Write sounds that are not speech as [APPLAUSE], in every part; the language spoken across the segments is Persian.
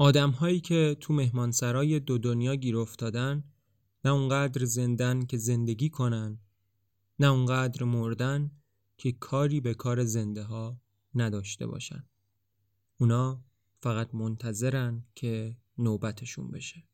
آدم هایی که تو مهمانسرای دو دنیا گیر افتادن نه اونقدر زندن که زندگی کنن نه اونقدر مردن که کاری به کار زنده ها نداشته باشن. اونا فقط منتظرن که نوبتشون بشه.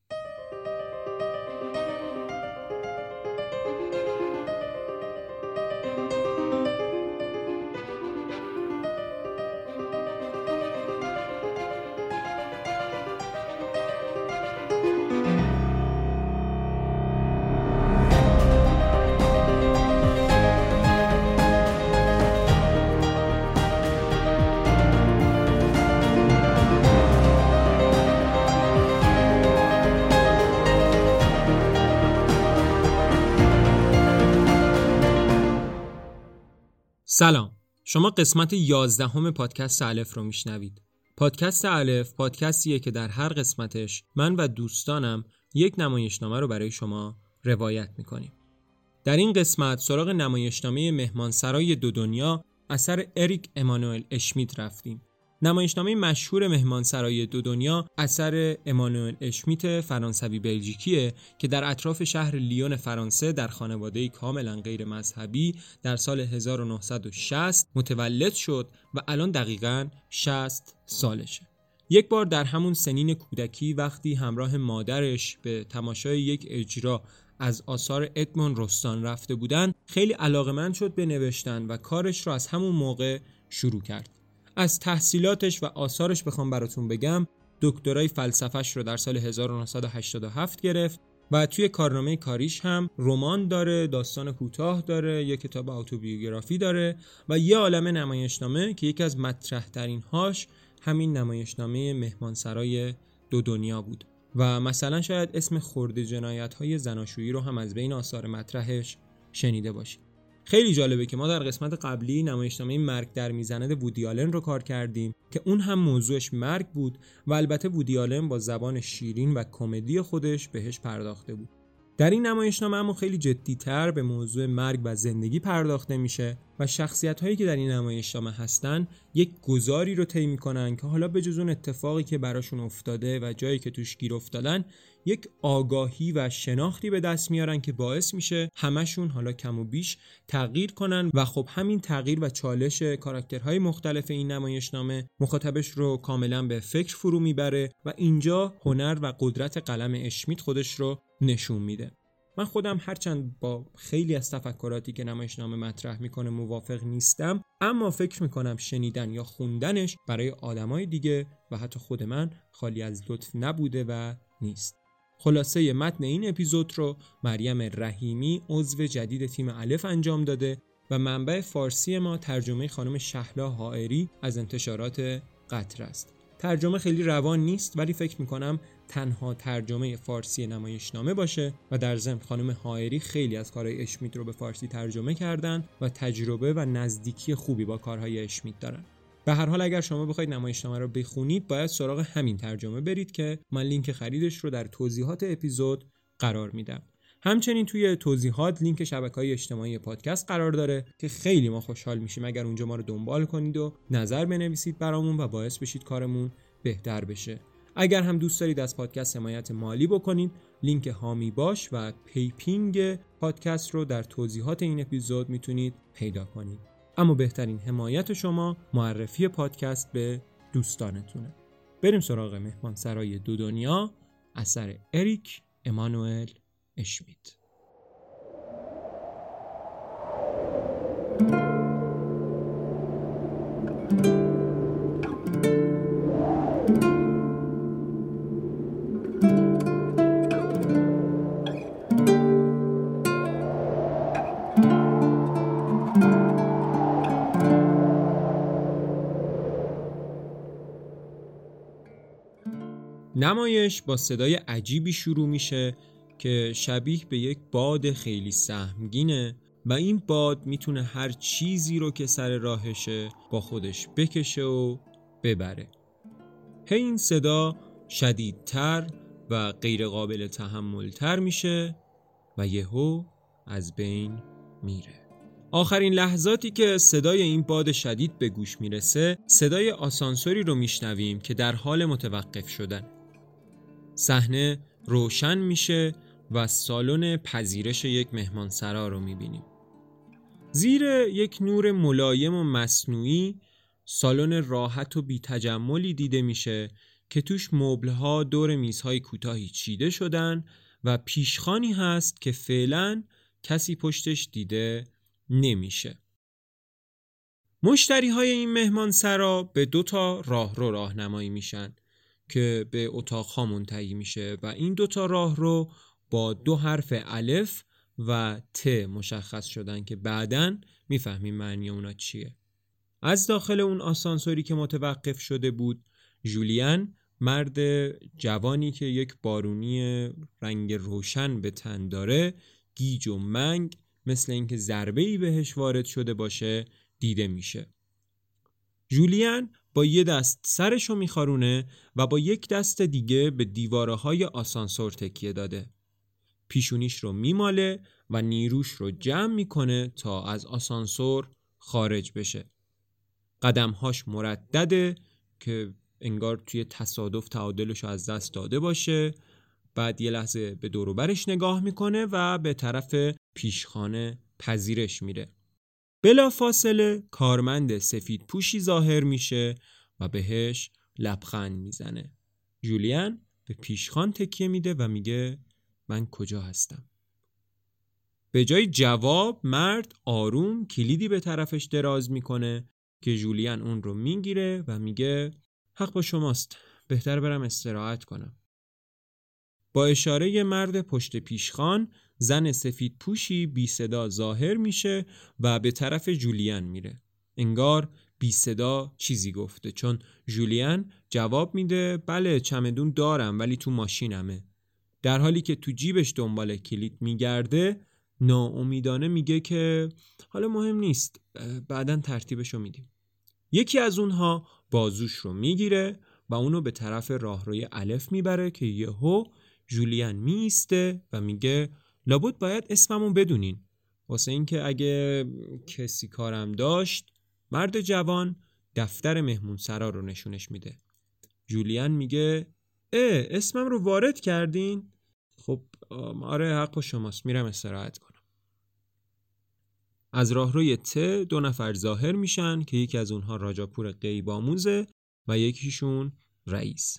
سلام. شما قسمت یازدهم پادکست الف رو میشنوید. پادکست الف پادکستیه که در هر قسمتش من و دوستانم یک نمایشنامه رو برای شما روایت می‌کنیم. در این قسمت سراغ نمایشنامه مهمانسرای دو دنیا اثر اریک امانوئل اشمیت رفتیم. نمایشنامه مشهور مهمانسرای دو دنیا اثر امانوئل اشمیت فرانسوی بلژیکیه که در اطراف شهر لیون فرانسه در خانواده کاملا غیر مذهبی در سال 1960 متولد شد و الان دقیقا 60 سالشه. یک بار در همون سنین کودکی وقتی همراه مادرش به تماشای یک اجرا از آثار ادمون رستان رفته بودن خیلی علاقمند شد به نوشتن و کارش را از همون موقع شروع کرد. از تحصیلاتش و آثارش بخوام براتون بگم دکترای فلسفهش رو در سال 1987 گرفت و توی کارنامه کاریش هم رمان داره، داستان کوتاه داره، یک کتاب اتوبیوگرافی داره و یه عالم نمایشنامه که یکی از مطرح ترین هاش همین نمایشنامه مهمانسرای دو دنیا بود. و مثلا شاید اسم خورده جنایت های زناشویی رو هم از بین آثار مطرحش شنیده باشید. خیلی جالبه که ما در قسمت قبلی نمایشنامه مرگ در می‌زنه وودیالن رو کار کردیم که اون هم موضوعش مرگ بود و البته وودیالن با زبان شیرین و کمدی خودش بهش پرداخته بود. در این نمایشنامه اما خیلی جدیتر به موضوع مرگ و زندگی پرداخته میشه و شخصیت هایی که در این نمایشنامه هستن یک گذاری رو طی می‌کنن که حالا به جز اون اتفاقی که براشون افتاده و جایی که توش گیر افتادن یک آگاهی و شناختی به دست میارن که باعث میشه همشون حالا کم و بیش تغییر کنن و خب همین تغییر و چالش کاراکترهای مختلف این نمایشنامه مخاطبش رو کاملا به فکر فرو می‌بره و اینجا هنر و قدرت قلم اشمیت خودش رو نشون میده. من خودم هرچند با خیلی از تفکراتی که نمایشنامه مطرح می‌کنه موافق نیستم اما فکر می‌کنم شنیدن یا خوندنش برای آدمای دیگه و حتی خود من خالی از لطف نبوده و نیست. خلاصه متن این اپیزود رو مریم رحیمی عضو جدید تیم الف انجام داده و منبع فارسی ما ترجمه خانم شهلا حائری از انتشارات قطر است. ترجمه خیلی روان نیست ولی فکر می‌کنم تنها ترجمه فارسی نمایشنامه باشه و در ضمن خانم حائری خیلی از کارهای اشمیت رو به فارسی ترجمه کردن و تجربه و نزدیکی خوبی با کارهای اشمیت دارن. به هر حال اگر شما بخواید نمایشنامه رو بخونید باید سراغ همین ترجمه برید که من لینک خریدش رو در توضیحات اپیزود قرار میدم. همچنین توی توضیحات لینک شبکه های اجتماعی پادکست قرار داره که خیلی ما خوشحال میشیم. اگر اونجا ما رو دنبال کنید و نظر بنویسید برامون و باعث بشید کارمون بهتر بشه. اگر هم دوست دارید از پادکست حمایت مالی بکنید لینک حامی باش و پیپینگ پادکست رو در توضیحات این اپیزود می‌تونید پیدا کنید. اما بهترین حمایت شما معرفی پادکست به دوستانتونه. بریم سراغ مهمان سرای دو دنیا اثر اریک امانوئل اشمیت. نمایش با صدای عجیبی شروع میشه که شبیه به یک باد خیلی سهمگینه و این باد می‌تونه هر چیزی رو که سر راهشه با خودش بکشه و ببره. هی این صدا شدیدتر و غیر قابل تحملتر میشه و یهو از بین میره. آخرین لحظاتی که صدای این باد شدید به گوش می‌رسه صدای آسانسوری رو میشنویم که در حال متوقف شدن. صحنه روشن میشه و سالن پذیرش یک مهمانسرا رو می‌بینیم. زیر یک نور ملایم و مصنوعی سالن راحت و بی تجملی دیده میشه که توش مبلها دور میزهای کوتاهی چیده شدن و پیشخانی هست که فعلا کسی پشتش دیده نمیشه. مشتری های این مهمان سرا به دو تا راه رو راهنمایی میشن. که به اتاق ها منتهی میشه و این دو تا راه رو با دو حرف الف و ت مشخص شدن که بعدا می‌فهمیم معنی اونا چیه. از داخل اون آسانسوری که متوقف شده بود جولیان مرد جوانی که یک بارونی رنگ روشن به تن داره گیج و منگ مثل اینکه ضربه ای بهش وارد شده باشه دیده میشه. جولیان با یه دست سرشو میخارونه و با یک دست دیگه به دیواره های آسانسور تکیه داده. پیشونیش رو میماله و نیروش رو جمع می‌کنه تا از آسانسور خارج بشه. قدمهاش مردده که انگار توی تصادف تعادلش از دست داده باشه. بعد یه لحظه به دوروبرش نگاه می‌کنه و به طرف پیشخانه پذیرش میره. بلا فاصله کارمند سفید پوشی ظاهر میشه و بهش لبخند می‌زنه. جولیان به پیشخان تکیه میده و میگه من کجا هستم. به جای جواب مرد آروم کلیدی به طرفش دراز می‌کنه که جولیان اون رو می‌گیره و میگه حق با شماست بهتر برم استراحت کنم. با اشاره مرد پشت پیشخان زن سفید پوشی بی صدا ظاهر میشه و به طرف جولیان میره. انگار بی صدا چیزی گفته چون جولیان جواب میده بله چمدون دارم ولی تو ماشینمه. در حالی که تو جیبش دنبال کلید میگرده ناامیدانه میگه که حالا مهم نیست بعدا ترتیبشو میدیم. یکی از اونها بازوش رو می‌گیره و اونو به طرف راهروی الف می‌بره که یهو جولیان میسته و میگه لابد باید اسممون بدونین. واسه اینکه اگه کسی کارم داشت مرد جوان دفتر مهمون سرا رو نشونش میده. جولیان میگه اه اسمم رو وارد کردین؟ خب آره حق شماست. میرم استراحت کنم. از راهروی ت دو نفر ظاهر میشن که یکی از اونها راجاپور قیباموزه و یکیشون رئیس.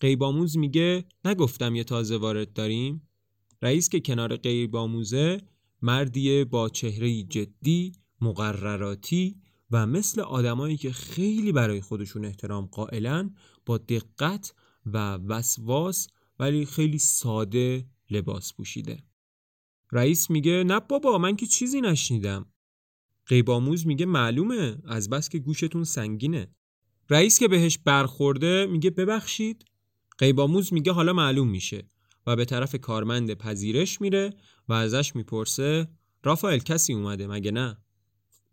قیباموز میگه نگفتم یه تازه وارد داریم؟ رئیس که کنار قیباموزه مردیه با چهره جدی مقرراتی و مثل آدمایی که خیلی برای خودشون احترام قائلن با دقت و وسواس ولی خیلی ساده لباس پوشیده. رئیس میگه نه بابا من که چیزی نشنیدم. قیباموز میگه معلومه از بس که گوشتون سنگینه. رئیس که بهش برخورده میگه ببخشید. قیباموز میگه حالا معلوم میشه. و به طرف کارمند پذیرش میره و ازش می‌پرسه رافائل کسی اومده مگه نه؟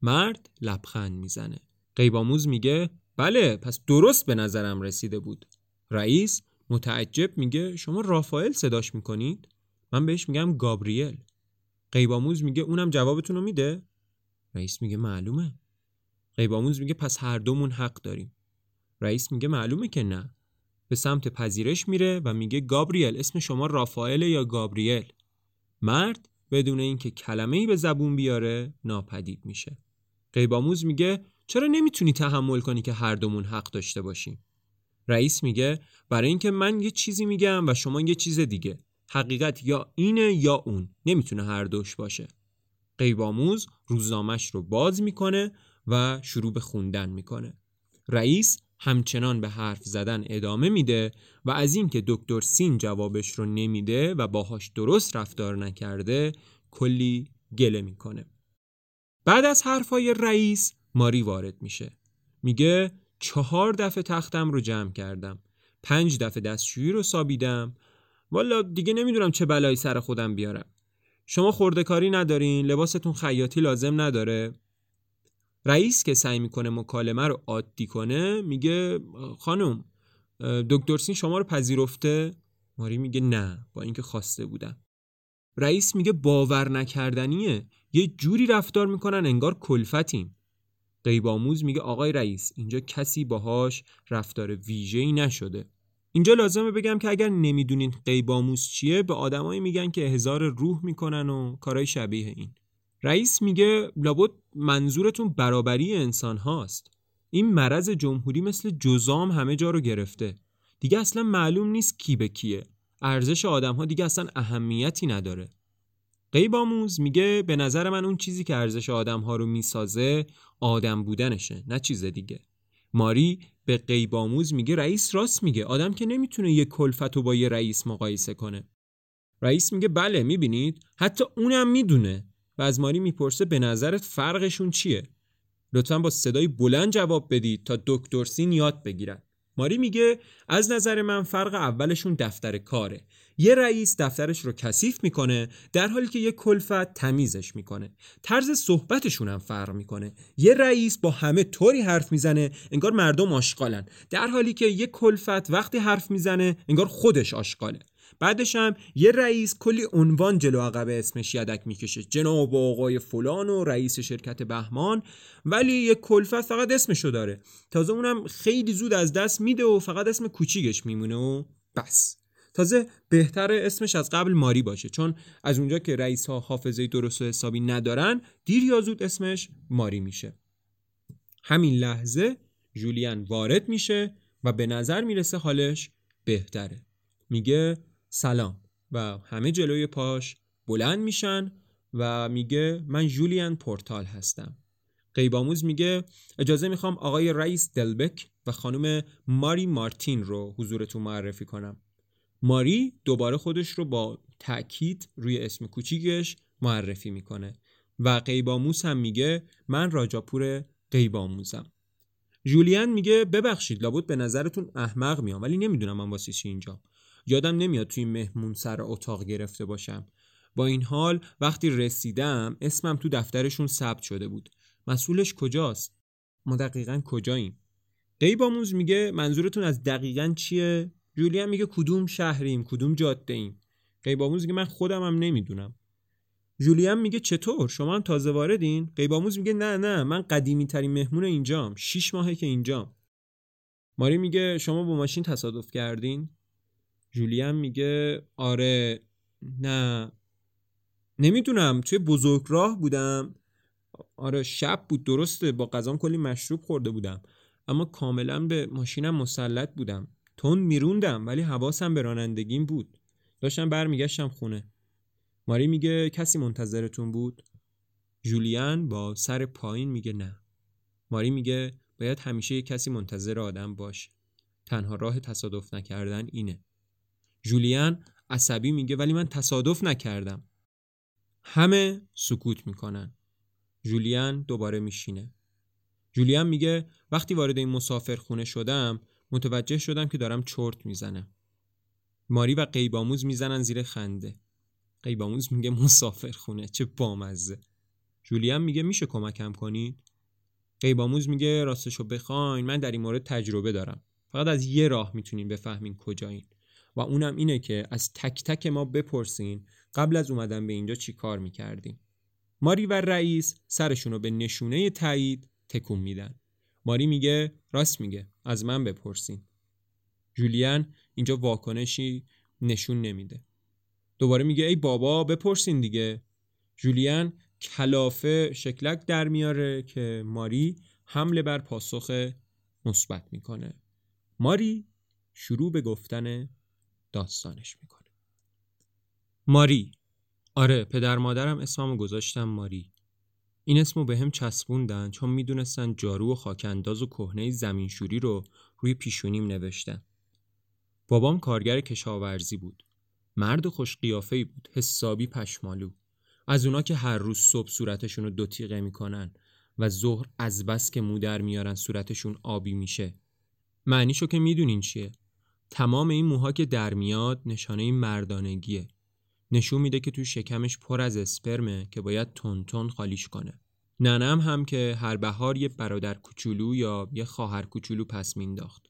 مرد لبخند می‌زنه. قیباموز میگه بله پس درست به نظرم رسیده بود. رئیس متعجب میگه شما رافائل صداش می‌کنید؟ من بهش میگم گابریل. قیباموز میگه اونم جوابتون رو میده؟ رئیس میگه معلومه. قیباموز میگه پس هر دومون حق داریم. رئیس میگه معلومه که نه. به سمت پذیرش میره و میگه گابریل اسم شما رافائل یا گابریل؟ مرد بدون اینکه کلمه ای به زبون بیاره ناپدید میشه. قیباموز میگه چرا نمی‌تونی تحمل کنی که هر دومون حق داشته باشیم؟ رئیس میگه برای اینکه من یه چیزی میگم و شما یه چیز دیگه. حقیقت یا اینه یا اون. نمی‌تونه هر دوش باشه. قیباموز روزنامش رو باز می‌کنه و شروع به خوندن می‌کنه. رئیس همچنان به حرف زدن ادامه میده و از اینکه دکتر سین جوابش رو نمیده و باهاش درست رفتار نکرده کلی گله می‌کنه. بعد از حرفای رئیس ماری وارد میشه. میگه چهار دفعه تختم رو جمع کردم. پنج دفعه دستشویی رو سابیدم. والا دیگه نمی‌دونم چه بلایی سر خودم بیارم. شما خورده کاری ندارین لباستون خیاطی لازم نداره. رئیس که سعی می‌کنه مکالمه رو عادی کنه میگه خانم دکتر سین شما رو پذیرفته؟ ماری میگه نه با اینکه خواسته بودم. رئیس میگه باور نکردنیه یه جوری رفتار می‌کنن انگار کلفتیم. قیباموز میگه آقای رئیس اینجا کسی باهاش رفتار ویژه‌ای نشده. اینجا لازمه بگم که اگر نمی‌دونین قیباموز چیه به آدمایی میگن که هزار روح می‌کنن و کارهای شبیه این. رئیس میگه لابد منظورتون برابری انسان هاست. این مرض جمهوری مثل جزام همه جا رو گرفته. دیگه اصلا معلوم نیست کی به کیه. ارزش آدم ها دیگه اصلا اهمیتی نداره. قیباموز میگه به نظر من اون چیزی که ارزش آدم ها رو می‌سازه آدم بودنشه نه چیز دیگه. ماری به قیباموز میگه رئیس راست میگه. آدم که نمی‌تونه یه کلفت رو با یه رئیس مقایسه کنه. رئیس میگه بله می‌بینید؟ حتی اونم می‌دونه. و از ماری می‌پرسه به نظرت فرقشون چیه؟ لطفا با صدای بلند جواب بدید تا دکتر سین یاد بگیرن. ماری میگه از نظر من فرق اولشون دفتر کاره. یه رئیس دفترش رو کثیف می‌کنه در حالی که یه کلفت تمیزش می‌کنه. طرز صحبتشون هم فرق می‌کنه. یه رئیس با همه طوری حرف می‌زنه انگار مردم آشغالن. در حالی که یه کلفت وقتی حرف می‌زنه انگار خودش آشغاله. بعدش هم یه رئیس کلی عنوان جلو عقب اسمش یدک می‌کشه. جناب آقای فلان و رئیس شرکت بهمان ولی یه کلفت فقط اسمشو داره. تازه اونم خیلی زود از دست میده و فقط اسم کوچیکش میمونه و بس. تازه بهتر اسمش از قبل ماری باشه چون از اونجا که رئیس ها حافظه درست و حسابی ندارن دیر یا زود اسمش ماری میشه. همین لحظه جولیان وارد میشه و به نظر می‌رسه حالش بهتره. میگه سلام. و همه جلوی پاش بلند میشن و میگه من جولیان پورتال هستم. قیباموز میگه اجازه می‌خوام آقای رئیس دلبک و خانم ماری مارتین رو حضورتون معرفی کنم. ماری دوباره خودش رو با تاکید روی اسم کوچیکش معرفی می‌کنه و قیباموز هم میگه من راجاپور قیباموزم جولیان میگه ببخشید لابد به نظرتون احمق میام ولی نمی‌دونم من واسه چی اینجا یادم نمیاد توی مهمون سر اتاق گرفته باشم. با این حال وقتی رسیدم اسمم تو دفترشون ثبت شده بود. مسئولش کجاست؟ ما دقیقا کجاییم؟ قیباموز میگه منظورتون از دقیقا چیه؟ جولیان میگه کدوم شهریم کدوم جاده ایم قیباموز میگه من خودم هم نمی‌دونم. جولیان میگه چطور؟ شما هم تازه واردین؟ قیباموز میگه نه نه من قدیمی ترین مهمون اینجام. شیش ماهه که اینجام. ماری میگه شما با ماشین تصادف کردین؟ جولیان میگه آره نه. نمی‌دونم توی بزرگ راه بودم. آره شب بود درسته با قضام کلی مشروب خورده بودم. اما کاملا به ماشینم مسلط بودم. تون میروندم ولی حواسم به رانندگیم بود. داشتم برمیگشتم خونه. ماری میگه کسی منتظرتون بود؟ جولیان با سر پایین میگه نه. ماری میگه باید همیشه کسی منتظر آدم باشه تنها راه تصادف نکردن اینه. جولیان عصبی میگه ولی من تصادف نکردم. همه سکوت می‌کنن. جولیان دوباره میشینه. جولیان میگه وقتی وارد این مسافر خونه شدم متوجه شدم که دارم چرت می‌زنم. ماری و قیباموز می‌زنن زیر خنده. قیباموز میگه مسافر خونه چه بامزه. جولیان میگه میشه کمکم کنید؟ قیباموز میگه راستشو بخواین من در این مورد تجربه دارم. فقط از یه راه می‌تونین بفهمین کجایین. و اونم اینه که از تک تک ما بپرسین قبل از اومدن به اینجا چی کار می‌کردیم ماری و رئیس سرشون به نشونه تایید تکون میدن. ماری میگه راست میگه از من بپرسین. جولیان اینجا واکنشی نشون نمیده. دوباره میگه ای بابا بپرسین دیگه. جولیان کلافه شکلک در میاره که ماری حمله بر پاسخ مثبت می‌کنه. ماری شروع به گفتن داستانش می‌کنه. ماری. آره پدر مادرم اسممو گذاشتم ماری. این اسمو به هم چسبوندن چون می‌دونستن جارو و خاکنداز و کهنه زمینشوری رو روی پیشونیم نوشتن. بابام کارگر کشاورزی بود. مرد خوش قیافه بود حسابی پشمالو. از اونا که هر روز صبح صورتشون رو دو تیغه می‌کنن و ظهر از بس که مودر میارن صورتشون آبی میشه. معنیشو که می‌دونین چیه؟ تمام این موها که در میاد نشانه مردانگیه. نشون میده که تو شکمش پر از اسپرمه که باید تون خالیش کنه. ننم هم که هر بهار یه برادر کوچولو یا یه خواهر کوچولو پس مینداخت.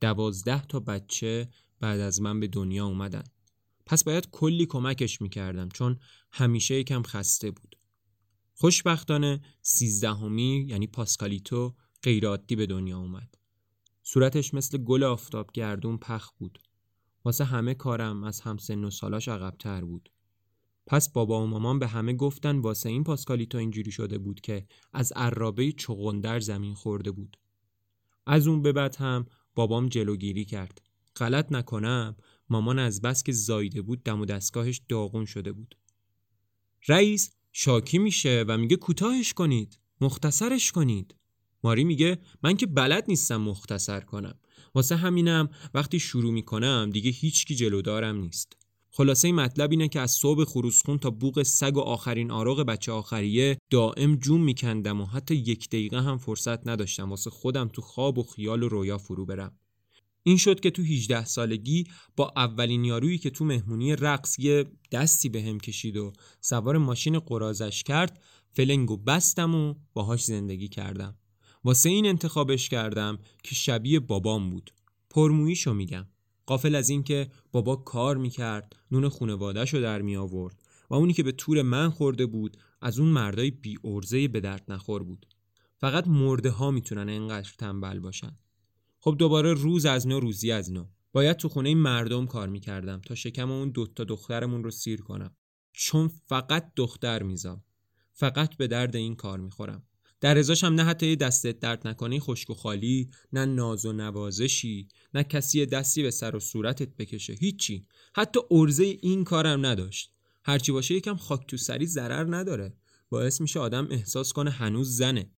دوازده تا بچه بعد از من به دنیا اومدن. پس باید کلی کمکش می‌کردم چون همیشه یکم خسته بود. خوشبختانه سیزدهمی یعنی پاسکالیتو غیرعادی به دنیا اومد. صورتش مثل گل آفتاب گردون پخ بود. واسه همه کارم از همسن و سالاش عقبتر بود. پس بابا و مامان به همه گفتن واسه این پاسکالیتو اینجوری شده بود که از عرابه چغندر زمین خورده بود. از اون به بعد هم بابام جلوگیری کرد. غلط نکنم مامان از بس که زایده بود دم و دستگاهش داغون شده بود. رئیس شاکی میشه و میگه کوتاهش کنید مختصرش کنید. ماری میگه من که بلد نیستم مختصر کنم. واسه همینم وقتی شروع می‌کنم دیگه هیچکی جلودارم نیست. خلاصه این مطلب اینه که از صبح خروسخون تا بوق سگ و آخرین آراغ بچه آخریه دائم جون میکندم و حتی یک دقیقه هم فرصت نداشتم واسه خودم تو خواب و خیال و رویا فرو برم. این شد که تو 18 سالگی با اولین یارویی که تو مهمونی رقص یه دستی به هم کشید و سوار ماشین قرازش کرد فلنگو بستم و باهاش زندگی کردم. واسه این انتخابش کردم که شبیه بابام بود. پرمویشو میگم. قافل از اینکه بابا کار می‌کرد نون خونوادهشو در می آورد و اونی که به طور من خورده بود از اون مردای بی ارزه به درد نخور بود. فقط مرده ها می‌تونن انقدر تنبل باشن. خب دوباره روز از نو روزی از نو. باید تو خونه مردم کار می‌کردم تا شکم اون دوتا دخترمون رو سیر کنم. چون فقط دختر میزام. فقط به درد این کار می‌خورم. در ازاش هم نه حتی دستت درد نکنه خشک و خالی نه ناز و نوازشی نه کسی دستی به سر و صورتت بکشه هیچی. حتی ارزه این کارم نداشت. هرچی باشه یکم خاک تو سری ضرر نداره. باعث میشه آدم احساس کنه هنوز زنه.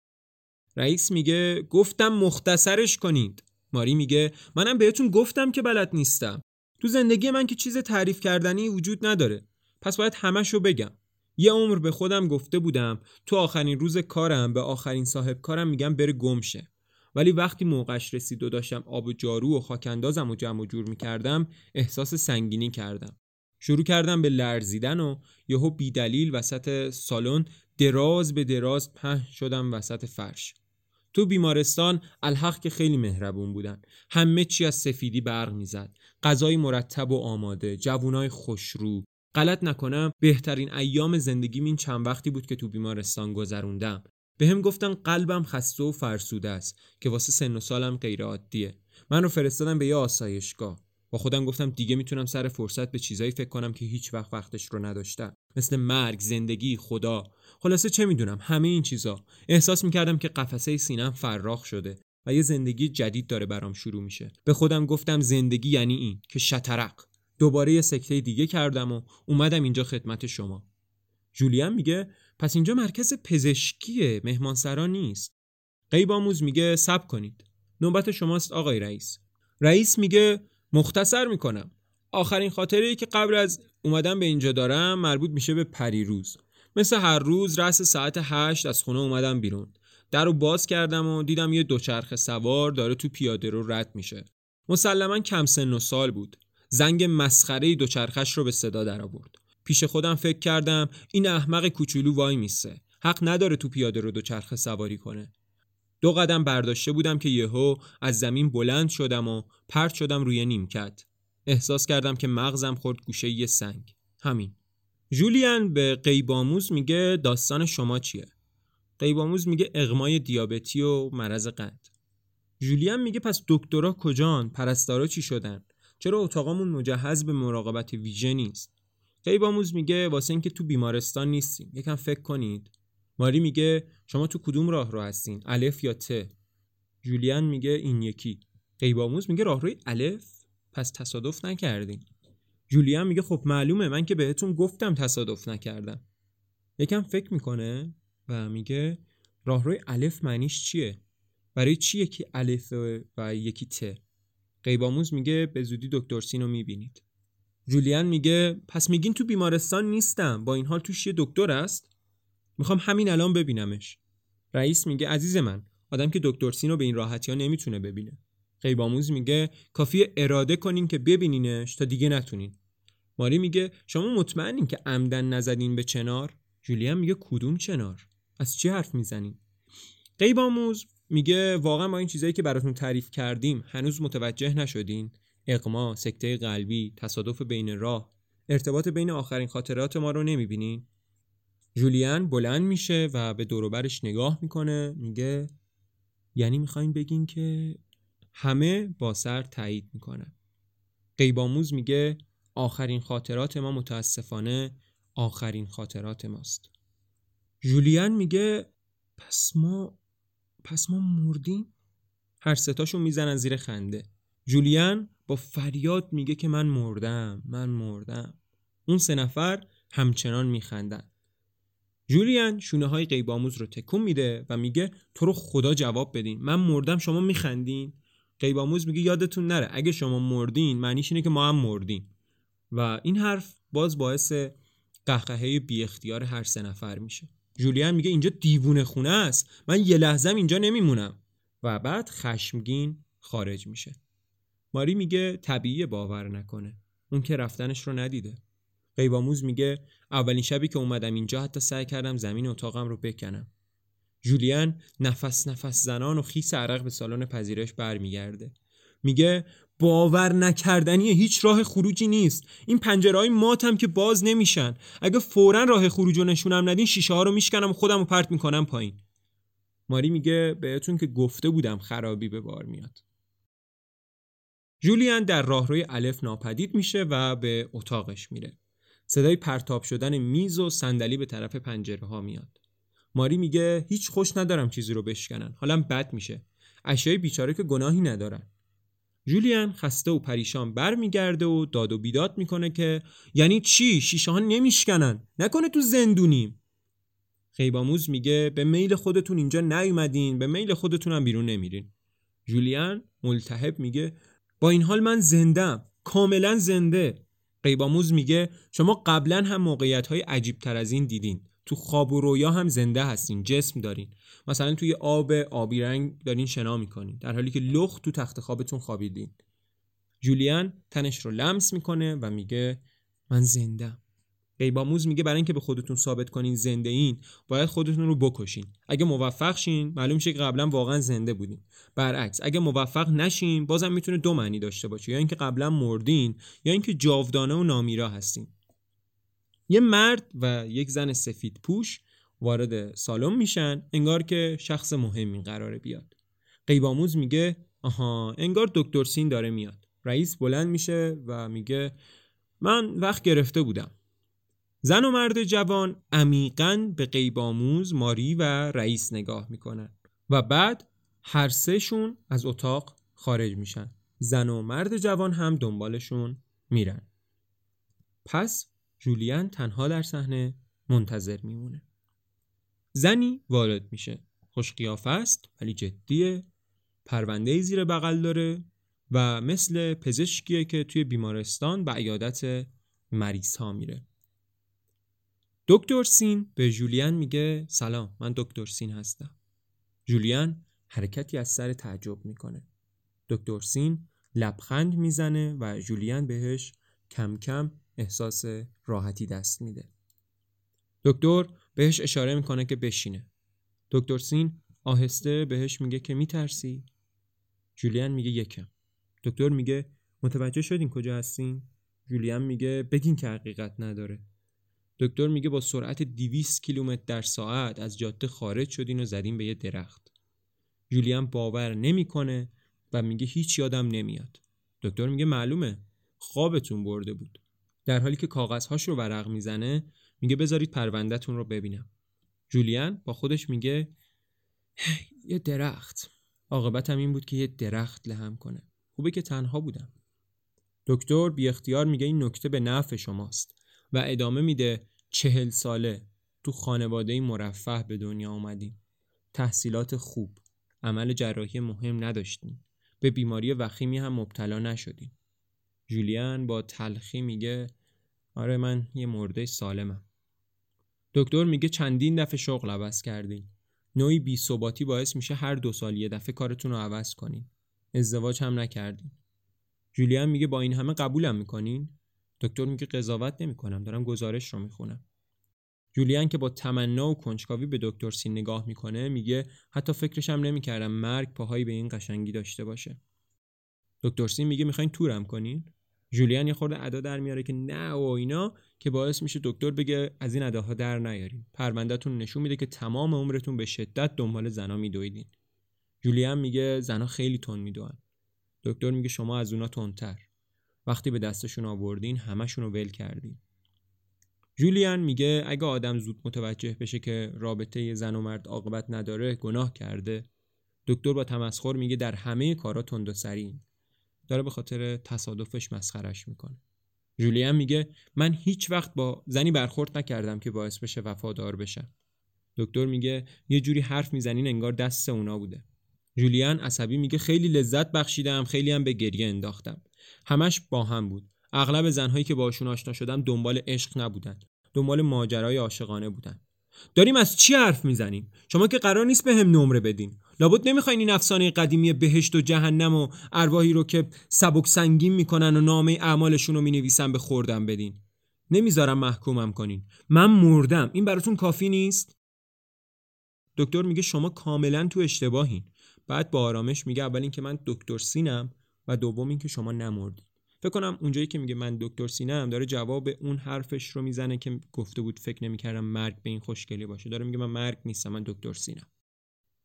رئیس میگه گفتم مختصرش کنید. ماری میگه منم بهتون گفتم که بلد نیستم. تو زندگی من که چیز تعریف کردنی وجود نداره. پس باید همش رو بگم. یه عمر به خودم گفته بودم تو آخرین روز کارم به آخرین صاحب کارم میگم بره گمشه. ولی وقتی موقعش رسید و داشتم آب و جارو و خاکندازم و جمع و جور می‌کردم احساس سنگینی کردم. شروع کردم به لرزیدن و یهو بیدلیل وسط سالن دراز به دراز په شدم وسط فرش. تو بیمارستان الحق که خیلی مهربون بودن. همه چی از سفیدی برق می‌زد. غذای مرتب و آماده جوونای خوشرو. غلط نکنم بهترین ایام زندگیم این چند وقتی بود که تو بیمارستان گذروندم. به هم گفتن قلبم خسته و فرسوده است که واسه سن و سالم غیر عادیه من رو فرستادم به یه آسایشگاه. با خودم گفتم دیگه می‌تونم سر فرصت به چیزایی فکر کنم که هیچ وقت وقتش رو نداشتم. مثل مرگ زندگی خدا. خلاصه چه می‌دونم همه این چیزا. احساس می‌کردم که قفسه سینم فراخ شده و یه زندگی جدید داره برام شروع میشه. به خودم گفتم زندگی یعنی این که شطرق دوباره یه سکته دیگه کردم و اومدم اینجا خدمت شما. جولیان میگه پس اینجا مرکز پزشکیه مهمانسرا نیست. قیب آموز میگه سب کنید. نوبت شماست آقای رئیس. رئیس میگه مختصر می‌کنم. آخرین خاطره که قبل از اومدن به اینجا دارم مربوط میشه به پریروز. مثل هر روز رس ساعت هشت از خونه اومدم بیرون. در رو باز کردم و دیدم یه دوچرخه سوار داره تو پیاده رو رد میشه. مسلما کم سن و سال بود. زنگ مسخره دوچرخش رو به صدا در آورد پیش خودم فکر کردم این احمق کوچولو وای میسه. حق نداره تو پیاده رو دوچرخه سواری کنه. دو قدم برداشته بودم که یهو از زمین بلند شدم و پرت شدم روی نیمکت. احساس کردم که مغزم خورد گوشه یه سنگ. همین. جولیان به قیباموز میگه داستان شما چیه؟ قیباموز میگه اغمای دیابتی و مرض قند. جولیان میگه پس دکترا کجان؟ پرستارا چی شدن؟ چرا اتاقمون مجهز به مراقبت ویژه نیست؟ قیباموز میگه واسه اینکه تو بیمارستان نیستیم. یکم فکر کنید. ماری میگه شما تو کدوم راه رو هستین؟ الف یا ت؟ جولیان میگه این یکی. قیباموز میگه راهروی الف؟ پس تصادف نکردین. جولیان میگه خب معلومه. من که بهتون گفتم تصادف نکردم. یکم فکر می‌کنه و میگه راهروی الف معنیش چیه؟ برای چی یکی الف و یکی ت؟ قیباموز میگه به زودی دکتر سینو می‌بینید. جولیان میگه پس میگین تو بیمارستان نیستم با این حال توش یه دکتر است؟ می‌خوام همین الان ببینمش. رئیس میگه عزیز من آدم که دکتر سینو به این راحتی ها نمی‌تونه ببینه. قیباموز میگه کافی اراده کنین که ببینینش تا دیگه نتونین. ماری میگه شما مطمئنین که عمدن نزدین به چنار؟ جولیان میگه کدوم چنار؟ از چی حرف می‌زنین؟ قیباموز میگه واقعا ما این چیزایی که براتون تعریف کردیم هنوز متوجه نشدین؟ اقما، سکته قلبی، تصادف بین راه ارتباط بین آخرین خاطرات ما رو نمی‌بینین؟ جولیان بلند میشه و به دوروبرش نگاه می‌کنه میگه یعنی می‌خواین بگین که همه با سر تایید می‌کنن. قیباموز میگه آخرین خاطرات ما متاسفانه آخرین خاطرات ماست. جولیان میگه پس ما پس ما مردیم. هر ستاشون می‌زنن زیر خنده. جولیان با فریاد میگه که من مردم من مردم. اون سه نفر همچنان میخندن. جولیان شونه های قیباموز رو تکون میده و میگه تو رو خدا جواب بدین. من مردم شما میخندین؟ قیباموز میگه یادتون نره. اگه شما مردین معنیش اینه که ما هم مردیم. و این حرف باز باعث قهقهه بی اختیار هر سه نفر میشه. جولیان میگه اینجا دیوونه خونه است. من یه لحظه اینجا نمیمونم. و بعد خشمگین خارج میشه. ماری میگه طبیعی باور نکنه. اون که رفتنش رو ندیده. قیباموز میگه اولین شبی که اومدم اینجا حتی سعی کردم زمین اتاقم رو بکنم. جولیان نفس نفس زنان و خیس عرق به سالن پذیرش برمیگرده. میگه باور نکردنی هیچ راه خروجی نیست. این پنجره های ماتم که باز نمیشن. اگه فورا راه خروج رو نشونم ندین شیشه ها رو میشکنم و خودم رو پرت می‌کنم پایین. ماری میگه بهتون که گفته بودم خرابی به بار میاد. جولیان در راهروی الف ناپدید میشه و به اتاقش میره. صدای پرتاب شدن میز و صندلی به طرف پنجره ها میاد. ماری میگه هیچ خوش ندارم چیزی رو بشکنن. حالم بد میشه. اشیای بیچاره که گناهی ندارن. جولیان خسته و پریشان برمیگرده و داد و بیداد می‌کنه که یعنی چی؟ شیشه ها نمیشکنن. نکنه تو زندونیم. خیباموز میگه به میل خودتون اینجا نیومدین. به میل خودتون هم بیرون نمیرین. جولیان ملتهب میگه با این حال من زندم کاملا زنده. قیباموز میگه شما قبلا هم موقعیت های عجیب تر از این دیدین. تو خواب و رویا هم زنده هستین. جسم دارین. مثلا توی آب آبی رنگ دارین شنا می‌کنین. در حالی که لخت تو تخت خوابتون خوابیدین. جولیان تنش رو لمس می‌کنه و میگه من زندم قیباموز میگه برای اینکه به خودتون ثابت کنین زنده این باید خودتون رو بکشین. اگه موفق شین معلوم شه که قبلا واقعا زنده بودین. برعکس اگه موفق نشین بازم می‌تونه دو معنی داشته باشه. یا اینکه قبلا مردین یا اینکه جاودانه و نامیرا هستین. یه مرد و یک زن سفید پوش وارد سالن میشن انگار که شخص مهمی قراره بیاد. قیباموز میگه آها انگار دکتر سین داره میاد. رئیس بلند میشه و میگه من وقت گرفته بودم. زن و مرد جوان عمیقا به قیباموز ماری و رئیس نگاه می‌کنن و بعد هر سهشون از اتاق خارج میشن. زن و مرد جوان هم دنبالشون میرن. پس جولیان تنها در صحنه منتظر میمونه. زنی وارد میشه. خوش قیافه است ولی جدیه. پرونده زیر بغل داره و مثل پزشکیه که توی بیمارستان به عیادت مریض ها میره. دکتر سین به جولیان میگه سلام من دکتر سین هستم. جولیان حرکتی از سر تعجب می‌کنه. دکتر سین لبخند می‌زنه و جولیان بهش کم کم احساس راحتی دست میده. دکتر بهش اشاره می‌کنه که بشینه. دکتر سین آهسته بهش میگه که میترسی؟ جولیان میگه یکم. دکتر میگه متوجه شدین کجا هستین؟ جولیان میگه بگین که حقیقت نداره. دکتر میگه با سرعت 200 کیلومتر در ساعت از جاده خارج شدین و زدین به یه درخت. جولیان باور نمی‌کنه و میگه هیچ یادم نمیاد. دکتر میگه معلومه خوابتون برده بود. در حالی که کاغذهاش رو ورق می‌زنه میگه بذارید پروندهتون رو ببینم. جولیان با خودش میگه یه درخت. عاقبتم این بود که یه درخت لهم کنه. خوبه که تنها بودم. دکتر بی اختیار میگه این نکته به نفع شماست و ادامه میده چهل ساله تو خانواده مرفه به دنیا آمدیم تحصیلات خوب. عمل جراحی مهم نداشتیم. به بیماری وخیمی هم مبتلا نشدیم. جولیان با تلخی میگه آره من یه مرده سالمم. دکتر میگه چندین دفعه شغل عوض کردین. نوعی بی ثباتی باعث میشه هر دو سال یه دفعه کارتون رو عوض کنین. ازدواج هم نکردین. جولیان میگه با این همه قبولم می‌کنین؟ دکتر میگه قضاوت نمی‌کنم دارم گزارش رو می‌خونم. جولیان که با تمنا و کنجکاوی به دکتر سین نگاه می‌کنه میگه حتی فکرشم نمی‌کردم مرگ پاهایی به این قشنگی داشته باشه. دکتر سین میگه می‌خواین تورم کنین؟ جولیان یه خورده ادا در میاره که نه و اینا که باعث میشه دکتر بگه از این اداها در نیارین پروندهتون نشون میده که تمام عمرتون به شدت دنبال زنا میدویدین. جولیان میگه زنا خیلی تون میدوئن. دکتر میگه شما از اونا تندتر. وقتی به دستشون آوردین همشون رو ول کردین. جولیان میگه اگه آدم زود متوجه بشه که رابطه زن و مرد عاقبت نداره گناه کرده. دکتر با تمسخر میگه در همه کارا تند و سرین. داره به خاطر تصادفش مسخرش می‌کنه. جولیان میگه من هیچ وقت با زنی برخورد نکردم که باعث بشه وفادار بشم. دکتر میگه یه جوری حرف می‌زنین انگار دست اونا بوده. جولیان عصبی میگه خیلی لذت بخشیدم خیلی هم به گریه انداختم. همش با هم بود. اغلب زنهایی که باشون آشنا شدم دنبال عشق نبودن. دنبال ماجرای عاشقانه بودن. داریم از چی حرف می‌زنیم؟ شما که قرار نیست به هم نمره بدین. لابد نمی‌خواین این افسانه قدیمی بهشت و جهنم و ارواحی رو که سبک سنگین می‌کنن و نامه اعمالشون رو می‌نویسن به خوردم بدین. نمی‌ذارم محکومم کنین. من مردم. این براتون کافی نیست؟ دکتر میگه شما کاملا تو اشتباهین. بعد با آرامش میگه اول اینکه من دکتر سینم و دوم اینکه شما نمردید فکر کنم اونجایی که میگه من دکتر سینم داره جواب اون حرفش رو می‌زنه که گفته بود فکر نمی‌کردم مرگ به این خوشگلی باشه. داره میگه من مرگ نیستم من دکتر سینم.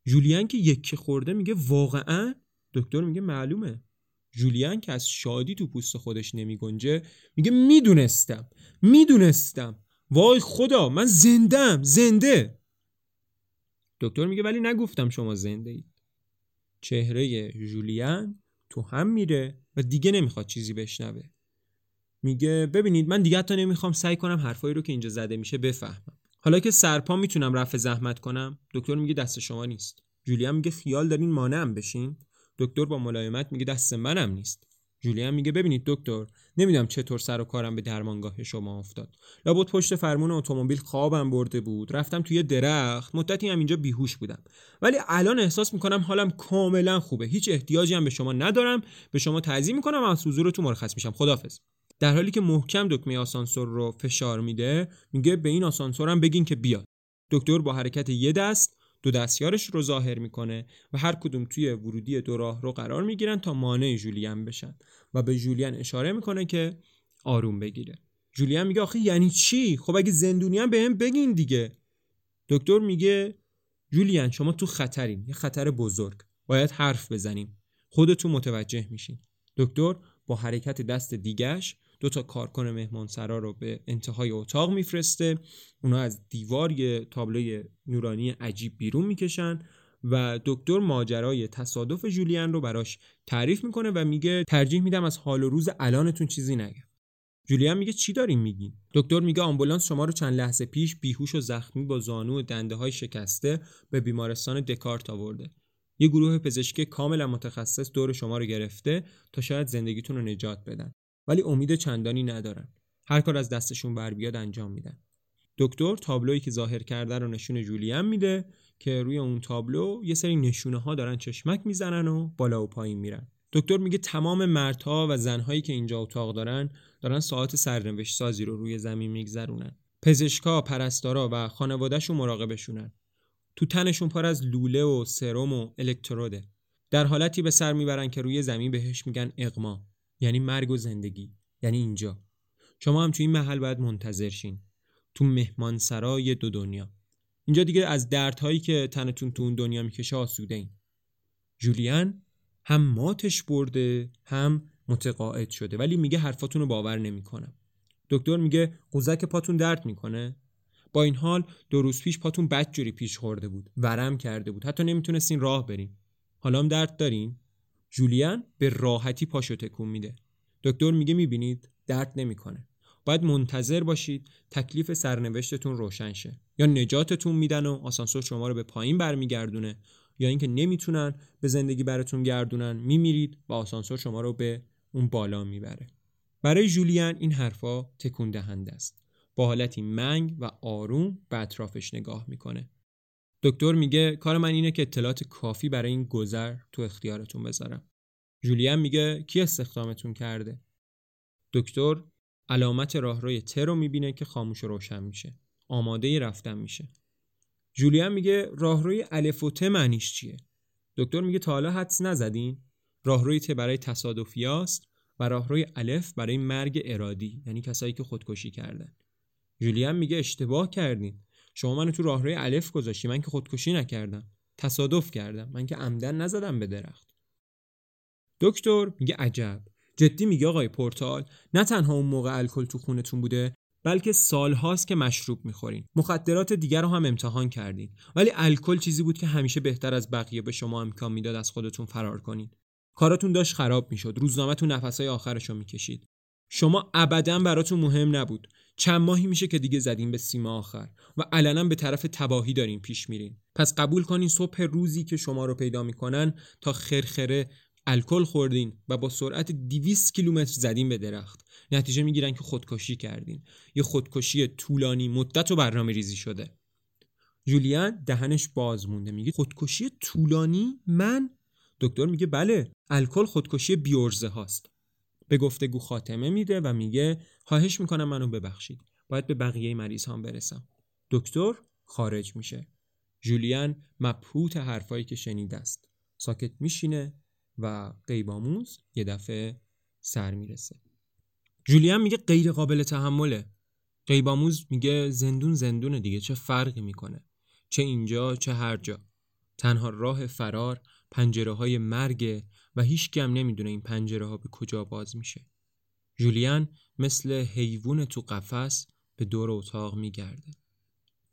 جولیان که یکی خورده میگه واقعا دکتر میگه معلومه. جولیان که از شادی تو پوست خودش نمیگنجه میگه می‌دونستم می‌دونستم. وای خدا من زندم زنده. دکتر میگه ولی نگفتم شما زنده اید. چهره جولیان تو هم میره و دیگه نمی‌خواد چیزی بشنوه. میگه ببینید من دیگه تا نمی‌خوام سعی کنم حرفایی رو که اینجا زده میشه بفهمم. حالا که سرپا می‌تونم رفع زحمت کنم دکتر میگه دست شما نیست. جولیان میگه خیال دارین مانعم بشین. دکتر با ملایمت میگه دست منم نیست. جولیان میگه ببینید دکتر نمی‌دونم چطور سر و کارم به درمانگاه شما افتاد. لابد پشت فرمون اتومبیل خوابم برده بود. رفتم توی درخت. مدتی هم اینجا بیهوش بودم. ولی الان احساس می‌کنم حالم کاملا خوبه. هیچ احتیاجی هم به شما ندارم. به شما تعظیم می‌کنم از حضورتون مرخص میشم. خدافظ در حالی که محکم دکمه آسانسور رو فشار میده میگه به این آسانسورم بگین که بیاد. دکتر با حرکت یه دست دو دستیارش رو ظاهر می‌کنه و هر کدوم توی ورودی دو راه رو قرار می‌گیرن تا مانع جولیان بشن و به جولیان اشاره می‌کنه که آروم بگیره. جولیان میگه آخه یعنی چی؟ خب اگه زندونیان به هم بگین دیگه. دکتر میگه جولیان شما تو خطرین یه خطر بزرگ. باید حرف بزنیم. خودتون متوجه میشین. دکتر با حرکت دست دیگش دو تا کارکن مهمانسرا رو به انتهای اتاق میفرسته. اونا از دیوار یه تابلوی نورانی عجیب بیرون می‌کشن و دکتر ماجرای تصادف جولیان رو براش تعریف می‌کنه و میگه ترجیح میدم از حال و روز الانتون چیزی نگم. جولیان میگه چی داریم میگین دکتر میگه آمبولانس شما رو چند لحظه پیش بیهوش و زخمی با زانو و دنده های شکسته به بیمارستان دکارت آورده. یه گروه پزشکی کاملا متخصص دور شما رو گرفته تا شاید زندگیتون رو نجات بدن. ولی امید چندانی ندارن. هر کار از دستشون بر بیاد انجام میدن. دکتر تابلویی که ظاهر کرده رو نشون جولیان میده که روی اون تابلو یه سری نشونه ها دارن چشمک می‌زنن و بالا و پایین میرن. دکتر میگه تمام مردها و زنهایی که اینجا اتاق دارن دارن ساعت سرنوشت سازی رو روی زمین میگذرونن. پزشکا پرستارا و خانوادهشون مراقبشونن. تو تنشون پر از لوله و سرم و الکتروده در حالتی به سر می‌برن که روی زمین بهش میگن اقما. یعنی مرگ و زندگی. یعنی اینجا. شما هم تو این محل باید منتظر شین. تو مهمان سرای دو دنیا. اینجا دیگه از دردهایی که تنتون تو اون دنیا می‌کشه آسوده این. جولیان هم ماتش برده هم متقاعد شده. ولی میگه حرفاتون رو باور نمی‌کنم. دکتر میگه قوزک پاتون درد می‌کنه. با این حال دو روز پیش پاتون بدجوری پیش خورده بود. ورم کرده بود. حتی نمی‌تونستین راه برین. حالا هم درد دارین؟ جولیان به راحتی پاشو تکون میده. دکتر میگه می‌بینید درد نمی‌کنه. باید منتظر باشید تکلیف سرنوشتتون روشن شه. یا نجاتتون میدن و آسانسور شما رو به پایین برمیگردونه یا اینکه نمی‌تونن به زندگی براتون گردونن میمیرید و آسانسور شما رو به اون بالا می‌بره. برای جولیان این حرفا تکون دهنده است. با حالتی منگ و آروم به اطرافش نگاه می‌کنه. دکتر میگه کار من اینه که اطلاعات کافی برای این گذر تو اختیارتون بذارم. جولیان میگه کی استخدامتون کرده؟ دکتر علامت راهروی ت رو می‌بینه که خاموش و روشن میشه. آماده رفتن میشه. جولیان میگه راهروی الف و ت معنیش چیه؟ دکتر میگه تا حالا حدس نزدین. راهروی ت برای تصادفیاست و راهروی الف برای مرگ ارادی یعنی کسایی که خودکشی کردن. جولیان میگه اشتباه کردین. شما منو تو راهروی الف گذاشتی. من که خودکشی نکردم. تصادف کردم. من که عمدن نزدم به درخت. دکتر میگه عجب. جدی میگه آقای پورتال نه تنها اون موقع الکل تو خونتون بوده بلکه سالهاست که مشروب می‌خورین. مخدرات دیگر رو هم امتحان کردین. ولی الکل چیزی بود که همیشه بهتر از بقیه به شما امکان می‌داد از خودتون فرار کنین. کاراتون داشت خراب می‌شد. روزنامهتون نفسای آخرش رو می‌کشید. شما ابدا براتون مهم نبود. چند ماهی میشه که دیگه زدین به سیما آخر و علنا به طرف تباهی دارین پیش میرین پس قبول کنین صبح روزی که شما رو پیدا می‌کنن تا خرخره الکل خوردین و با سرعت 200 کیلومتر زدین به درخت. نتیجه می‌گیرن که خودکشی کردین. یه خودکشی طولانی مدت و برنامه ریزی شده. جولیان دهنش باز مونده. میگه خودکشی طولانی؟ من؟ دکتر میگه بله الکل خودکشی بیورزه هاست. به گفتگو خاتمه میده و میگه خواهش می‌کنم منو ببخشید. باید به بقیه مریض هم برسم. دکتر خارج میشه. جولیان مبهوت حرفایی که شنیده است. ساکت میشینه و قیباموز یه دفعه سر می‌رسه. جولیان میگه غیر قابل تحمله. قیباموز میگه زندون زندونه دیگه چه فرقی می‌کنه؟ چه اینجا چه هر جا. تنها راه فرار پنجره های مرگ و هیچ کم نمی‌دونه این پنجره ها به کجا باز میشه. جولیان مثل حیوان تو قفس به دور اتاق میگرده.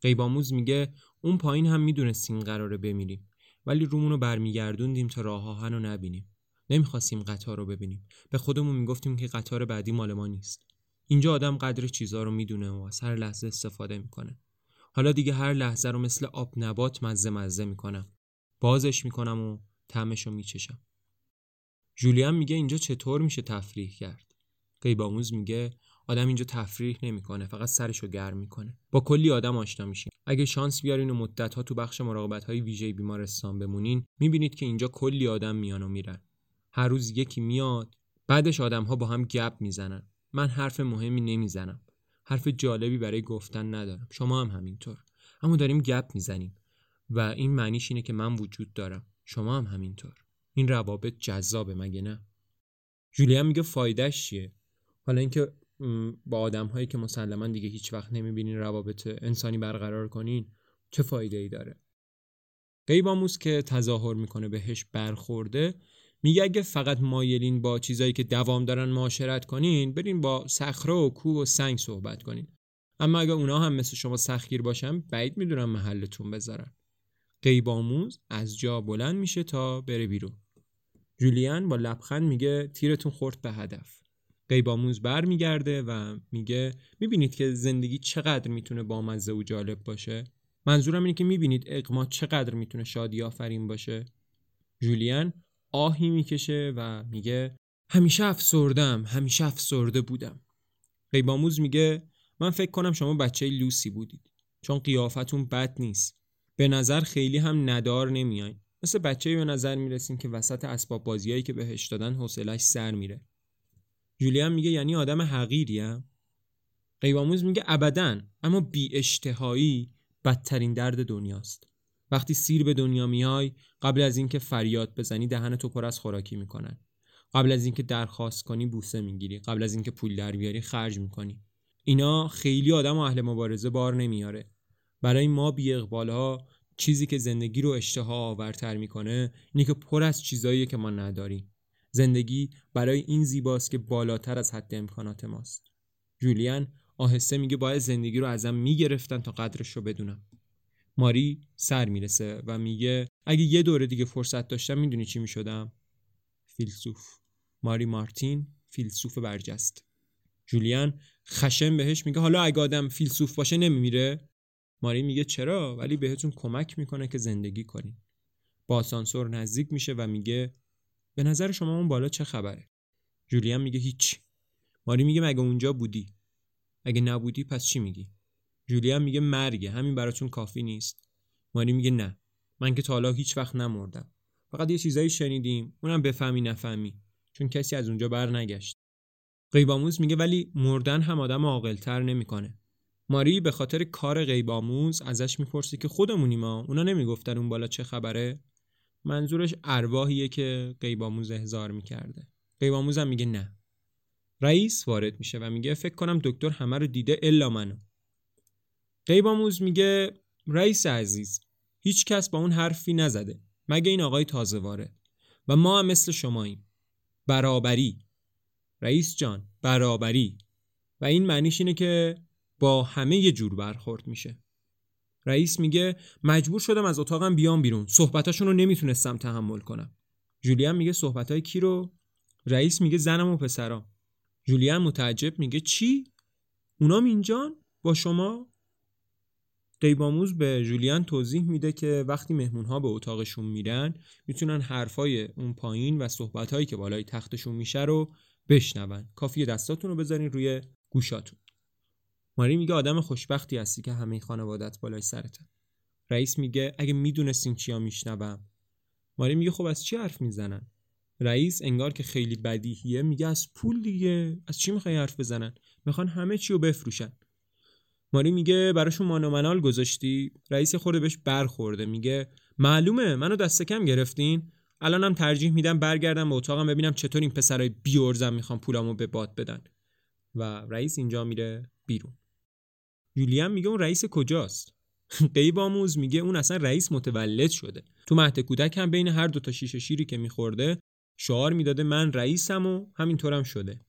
قیباموز میگه اون پایین هم می‌دونستیم قراره بمیریم ولی رومونو برمیگردوندیم تا راه آهن رو نبینیم. نمی‌خواستیم قطار رو ببینیم. به خودمون می‌گفتیم که قطار بعدی مال ما نیست. اینجا آدم قدر چیزا رو می‌دونه و از هر لحظه استفاده می‌کنه. حالا دیگه هر لحظه رو مثل آب نبات مزه مزه می‌کنم. بازش می‌کنم و طعمش رو میچشم. جولیان میگه اینجا چطور میشه تفریح کرد؟ قیباموز میگه آدم اینجا تفریح نمی‌کنه فقط سرشو گرم می‌کنه. با کلی آدم آشنا میشین. اگه شانس بیارین و مدت ها تو بخش مراقبت های ویژه بیمارستان بمونین می‌بینید که اینجا کلی آدم میان و میرن. هر روز یکی میاد بعدش آدم ها با هم گپ می‌زنن. من حرف مهمی نمی‌زنم. حرف جالبی برای گفتن ندارم. شما هم همینطور. اما داریم گپ می‌زنیم. و این معنیش اینه که من وجود دارم. شما هم همینطور. این روابط جذابه مگه نه؟ جولیان میگه فایدهش چیه؟ حالا اینکه با آدم هایی که مسلما دیگه هیچ وقت نمی‌بینین روابط انسانی برقرار کنین چه فایده ای داره قیباموس که تظاهر می‌کنه بهش برخورده میگه اگه فقط مایلین با چیزایی که دوام دارن معاشرت کنین برین با صخره و کوه و سنگ صحبت کنین. اما اگه اونا هم مثل شما سخیر باشن بعید می‌دونم محلتون بذارن. قیباموز از جا بلند میشه تا بره بیرون. جولیان با لبخند میگه تیرتون خورد به هدف. قیباموز بر میگرده و میگه می‌بینید که زندگی چقدر می‌تونه بامزه و جالب باشه؟ منظورم اینه که می‌بینید اقما چقدر می‌تونه شادی آفرین باشه؟ جولیان آهی می‌کشه و میگه همیشه افسردم همیشه افسرده بودم. قیباموز میگه من فکر کنم شما بچه لوسی بودید چون قیافتون بد نیست. به نظر خیلی هم ندار نمیاین. مثل بچه به نظر می‌رسین که وسط اسباب بازیایی که بهش دادن حوصلش سر میره. جولیان میگه یعنی آدم حقیریم قیباموز میگه ابدا اما بی اشتهایی بدترین درد دنیاست. وقتی سیر به دنیا میای قبل از اینکه فریاد بزنی دهن تو پر از خوراکی می‌کنن. قبل از اینکه درخواست کنی بوسه می‌گیری. قبل از اینکه پول در بیاری خرج می‌کنی. اینا خیلی آدم و اهل مبارزه بار نمیاره. برای ما بی ها چیزی که زندگی رو اشتها آورتر می‌کنه اینه که پر از چیزایی که ما نداریم. زندگی برای این زیباست که بالاتر از حد امکانات ماست. جولیان آهسته میگه باید زندگی رو ازم می‌گرفتن تا قدرش رو بدونم. ماری سر می‌رسه و میگه اگه یه دوره دیگه فرصت داشتم می‌دونی چی می‌شدم؟ فیلسوف. ماری مارتین فیلسوف برجست. جولیان خشم بهش میگه حالا اگه آدم فیلسوف باشه نمیمیره؟ ماری میگه چرا؟ ولی بهتون کمک می‌کنه که زندگی کنین با آسانسور نزدیک میشه و میگه به نظر شما اون بالا چه خبره؟ جولیان میگه هیچ. ماری میگه مگه اونجا بودی؟ اگه نبودی؟ پس چی میگی؟ جولیان میگه مرگه. همین براتون کافی نیست. ماری میگه نه. من که تا حالا هیچ وقت نمردم. فقط یه چیزایی شنیدیم. اونم بفهمی نفهمی. چون کسی از اونجا بر نگشت قیباموز میگه ولی مردن هم آدم عاقلتر نمی‌کنه. ماری به خاطر کار غیباموز ازش می‌پرسه که خودمونیم ما اونا نمی‌گفتن اون بالا چه خبره؟ منظورش ارواحیه که غیباموز احضار می‌کرده. غیباموز هم میگه نه. رئیس وارد میشه و میگه فکر کنم دکتر همه رو دیده الا منو. قیباموز میگه رئیس عزیز هیچ کس با اون حرفی نزده. مگه این آقای تازه وارد و ما هم مثل شماییم. برابری. رئیس جان برابری. و این معنیش اینه که با همه جور برخورد میشه. رئیس میگه مجبور شدم از اتاقم بیام بیرون. صحبتاشون رو نمی‌تونستم تحمل کنم. جولیان میگه صحبتای کی رو؟ رئیس میگه زنم و پسرام. جولیان متعجب میگه چی؟ اونام اینجان با شما؟ قیباموز به جولیان توضیح میده که وقتی مهمونها به اتاقشون میرن می‌تونن حرفای اون پایین و صحبتهایی که بالای تختشون میشه رو بشنون. کافیه دستاتون رو بذارین روی گوشاتون. ماری میگه آدم خوشبختی هستی که همه خانوادت بالای سرته. رئیس میگه اگه می‌دونستین چیا میشنوم. ماری میگه خب از چی حرف می‌زنن؟ رئیس انگار که خیلی بدیهیه میگه از پول دیگه. از چی می‌خوای حرف بزنن؟ می‌خوان همه چی رو بفروشن. ماری میگه براشون مانومنال گذاشتی؟ رئیس خورده بهش برخورده. میگه معلومه منو دست کم گرفتین. الانم ترجیح میدم برگردم به اتاقم ببینم چطور این پسرای بیورزم می‌خوان پولامو به باد بدن. و رئیس اینجا میره بیرون. جولیان میگه اون رئیس کجاست؟ [LAUGHS] قیب آموز میگه اون اصلا رئیس متولد شده. تو مهد کودک هم بین هر دو تا شیشه شیری که میخورده شعار می‌داده من رئیسم و همینطورم شده.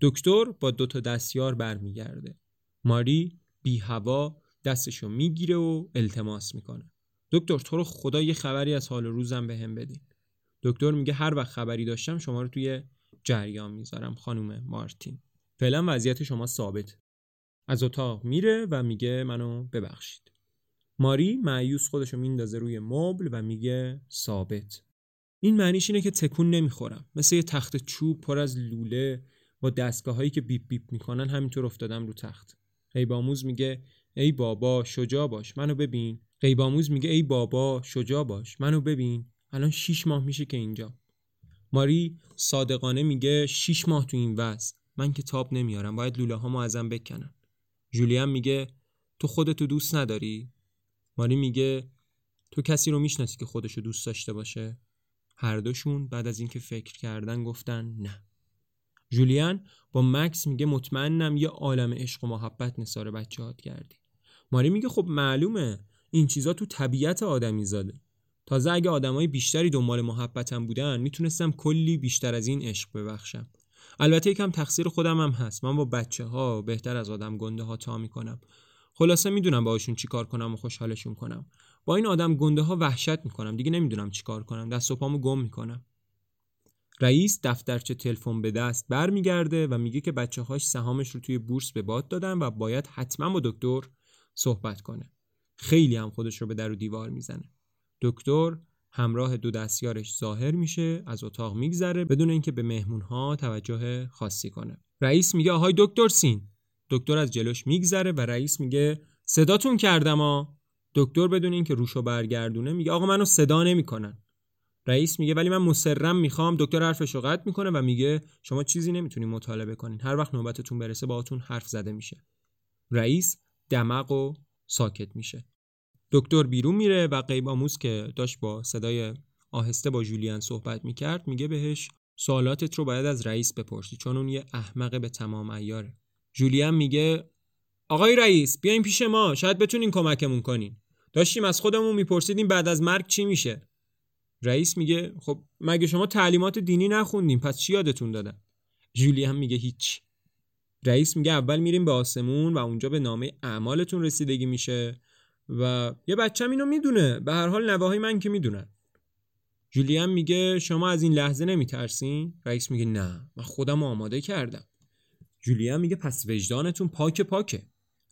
دکتر با دو تا دستیار برمیگرده. ماری بی هوا دستشو می‌گیره و التماس می‌کنه. دکتر تو رو خدا یه خبری از حال روزم به هم بدین. دکتر میگه هر وقت خبری داشتم شما رو توی جریان می‌ذارم خانم مارتین. فعلا وضعیت شما ثابت. از اتاق میره و میگه منو ببخشید. ماری معیوس خودشو میندازه روی مبل و میگه ثابت. این معنیش اینه که تکون نمی‌خورم. مثل یه تخت چوب پر از لوله با دستگاه هایی که بیپ بیپ می‌کنن همینطور افتادم رو تخت. قیباموز میگه ای بابا شجاع باش منو ببین. قیباموز میگه ای بابا شجاع باش منو ببین. الان شیش ماه میشه که اینجا. ماری صادقانه میگه شیش ماه تو این وضع. من کتاب نمیارم باید لوله هامو ازم بکنن. جولیان میگه تو خودتو دوست نداری؟ ماری میگه تو کسی رو می‌شناسی که خودشو دوست داشته باشه؟ هر دوشون بعد از اینکه فکر کردن گفتن نه. جولیان با مکس میگه مطمئنم یه عالم عشق و محبت نثار بچه‌هات کردی. ماری میگه خب معلومه. این چیزا تو طبیعت آدمی زاده. تازه اگه آدمای بیشتری دنبال محبتم بودن می‌تونستم کلی بیشتر از این عشق ببخشم. البته یکم تقصیر خودم هم هست. من با بچه ها بهتر از آدم گنده ها تا می‌کنم. خلاصه می‌دونم باهاشون چیکار کنم و خوشحالشون کنم. با این آدم گنده ها وحشت می‌کنم. دیگه نمی‌دونم چیکار کنم. دست و پامو گم می‌کنم. رئیس دفترچه تلفن به دست برمیگرده و میگه که بچه هاش سهامش رو توی بورس به باد دادن و باید حتما با دکتر صحبت کنه. خیلی هم خودش رو به در و دیوار می‌زنه. دکتر همراه دو دستیارش ظاهر میشه از اتاق میگذره بدون اینکه به مهمون ها توجه خاصی کنه. رئیس میگه آهای دکتر سین. دکتر از جلوش میگذره و رئیس میگه صداتون کردم ها دکتر بدون اینکه روشو برگردونه میگه آقا منو صدا نمی‌کنن. رئیس میگه ولی من مصرم می‌خوام دکتر حرفش رو قطع می‌کنه و میگه شما چیزی نمی‌تونین مطالبه کنین هر وقت نوبتتون برسه باهاتون حرف زده میشه. رئیس دمق و ساکت میشه. دکتر بیرون میره و قیباموز که داشت با صدای آهسته با جولیان صحبت می‌کرد میگه بهش سوالاتت رو باید از رئیس بپرسی چون اون یه احمق به تمام ایاره جولیان میگه آقای رئیس بیاین پیش ما شاید بتونین کمکمون کنین. داشتیم از خودمون میپرسیدیم بعد از مرگ چی میشه. رئیس میگه خب مگه شما تعلیمات دینی نخوندین پس چی یادتون دادن جولیان میگه هیچ. رئیس میگه اول میریم به آسمون و اونجا به نامه اعمالتون رسیدگی میشه. و یه بچم اینو می‌دونه. به هر حال نواهای من که می‌دونن. جولیان میگه شما از این لحظه نمیترسین؟ رئیس میگه نه. من خودم آماده کردم. جولیان میگه پس وجدانتون پاک پاکه.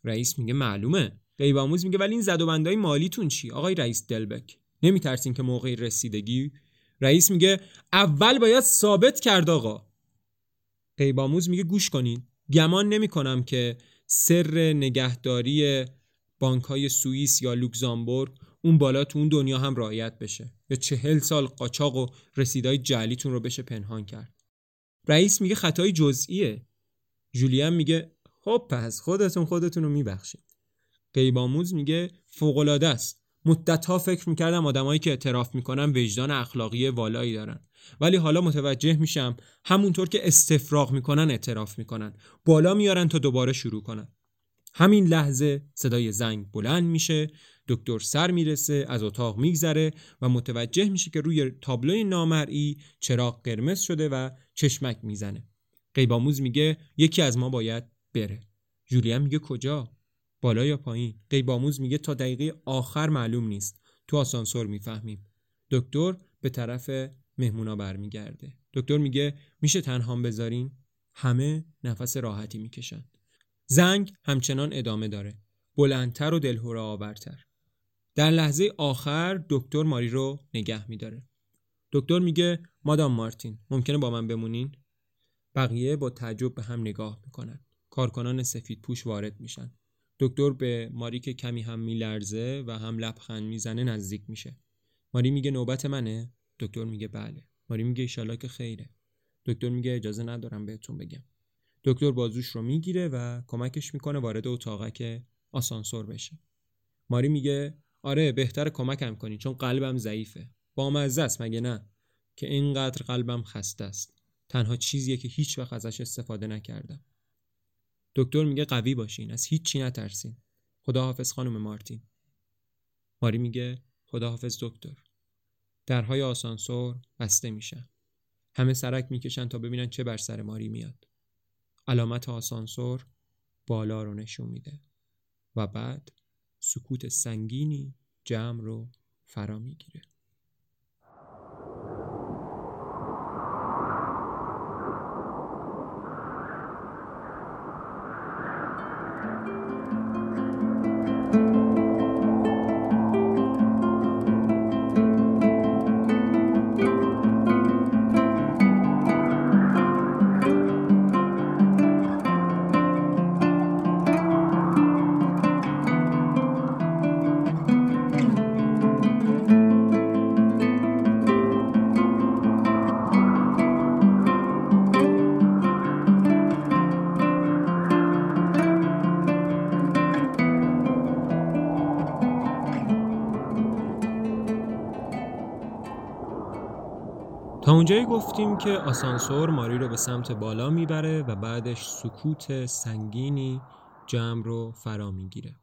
رئیس میگه معلومه. غیباموز میگه ولی این زد و بندای مالیتون چی؟ آقای رئیس دلبک نمیترسین که موقع رسیدگی؟ رئیس میگه اول باید ثابت کرد آقا. غیباموز میگه گوش کنین. گمان نمی‌کنم که سر نگهداری بانک های سوئیس یا لوکزامبورگ اون بالا تو اون دنیا هم رعایت بشه یا چهل سال قاچاق و رسیدای جعلیتون رو بشه پنهان کرد. رئیس میگه خطای جزئیه. جولیان میگه خب پس خودتون خودتون رو میبخشید. قیباموز میگه فوقالعاده است. مدتها فکر می‌کردم آدمایی که اعتراف می‌کنن وجدان اخلاقی والایی دارن. ولی حالا متوجه میشم همونطور که استفراغ می‌کنن اعتراف می‌کنن. بالا میارن تا دوباره شروع کنن. همین لحظه صدای زنگ بلند میشه دکتر سر می‌رسه از اتاق میگذره و متوجه میشه که روی تابلوی نامرئی چراغ قرمز شده و چشمک می‌زنه. قیباموز میگه یکی از ما باید بره. جولیا میگه کجا؟ بالا یا پایین؟ قیباموز میگه تا دقیقه آخر معلوم نیست. تو آسانسور می‌فهمیم. دکتر به طرف مهمونا برمیگرده. دکتر میگه میشه تنهام بذارین؟ همه نفس راحتی می‌کشن. زنگ همچنان ادامه داره. بلندتر و دلهوره آورتر. در لحظه آخر دکتر ماری رو نگه میداره. دکتر میگه مادام مارتین ممکنه با من بمونین؟ بقیه با تعجب به هم نگاه می‌کنن. کارکنان سفید پوش وارد میشن. دکتر به ماری که کمی هم میلرزه و هم لبخند می‌زنه نزدیک میشه. ماری میگه نوبت منه؟ دکتر میگه بله. ماری میگه ایشالا که خیره. دکتر میگه اجازه ندارم بهتون بگم. دکتر بازوش رو می‌گیره و کمکش می‌کنه وارد اتاقک آسانسور بشه. ماری میگه آره بهتر کمکم کنی چون قلبم ضعیفه. با مزه است مگه نه؟ که اینقدر قلبم خسته است. تنها چیزیه که هیچ وقت ازش استفاده نکردم. دکتر میگه قوی باشین از هیچی نترسین. خداحافظ خانم مارتین. ماری میگه خداحافظ دکتر. درهای آسانسور بسته میشن. همه سرک می‌کشن تا ببینن چه بر سر ماری میاد. علامت آسانسور بالا رو نشون میده و بعد سکوت سنگینی جمع رو فرا می‌گیره. اونجایی گفتیم که آسانسور ماری رو به سمت بالا می‌بره و بعدش سکوت سنگینی جمع رو فرا می‌گیره.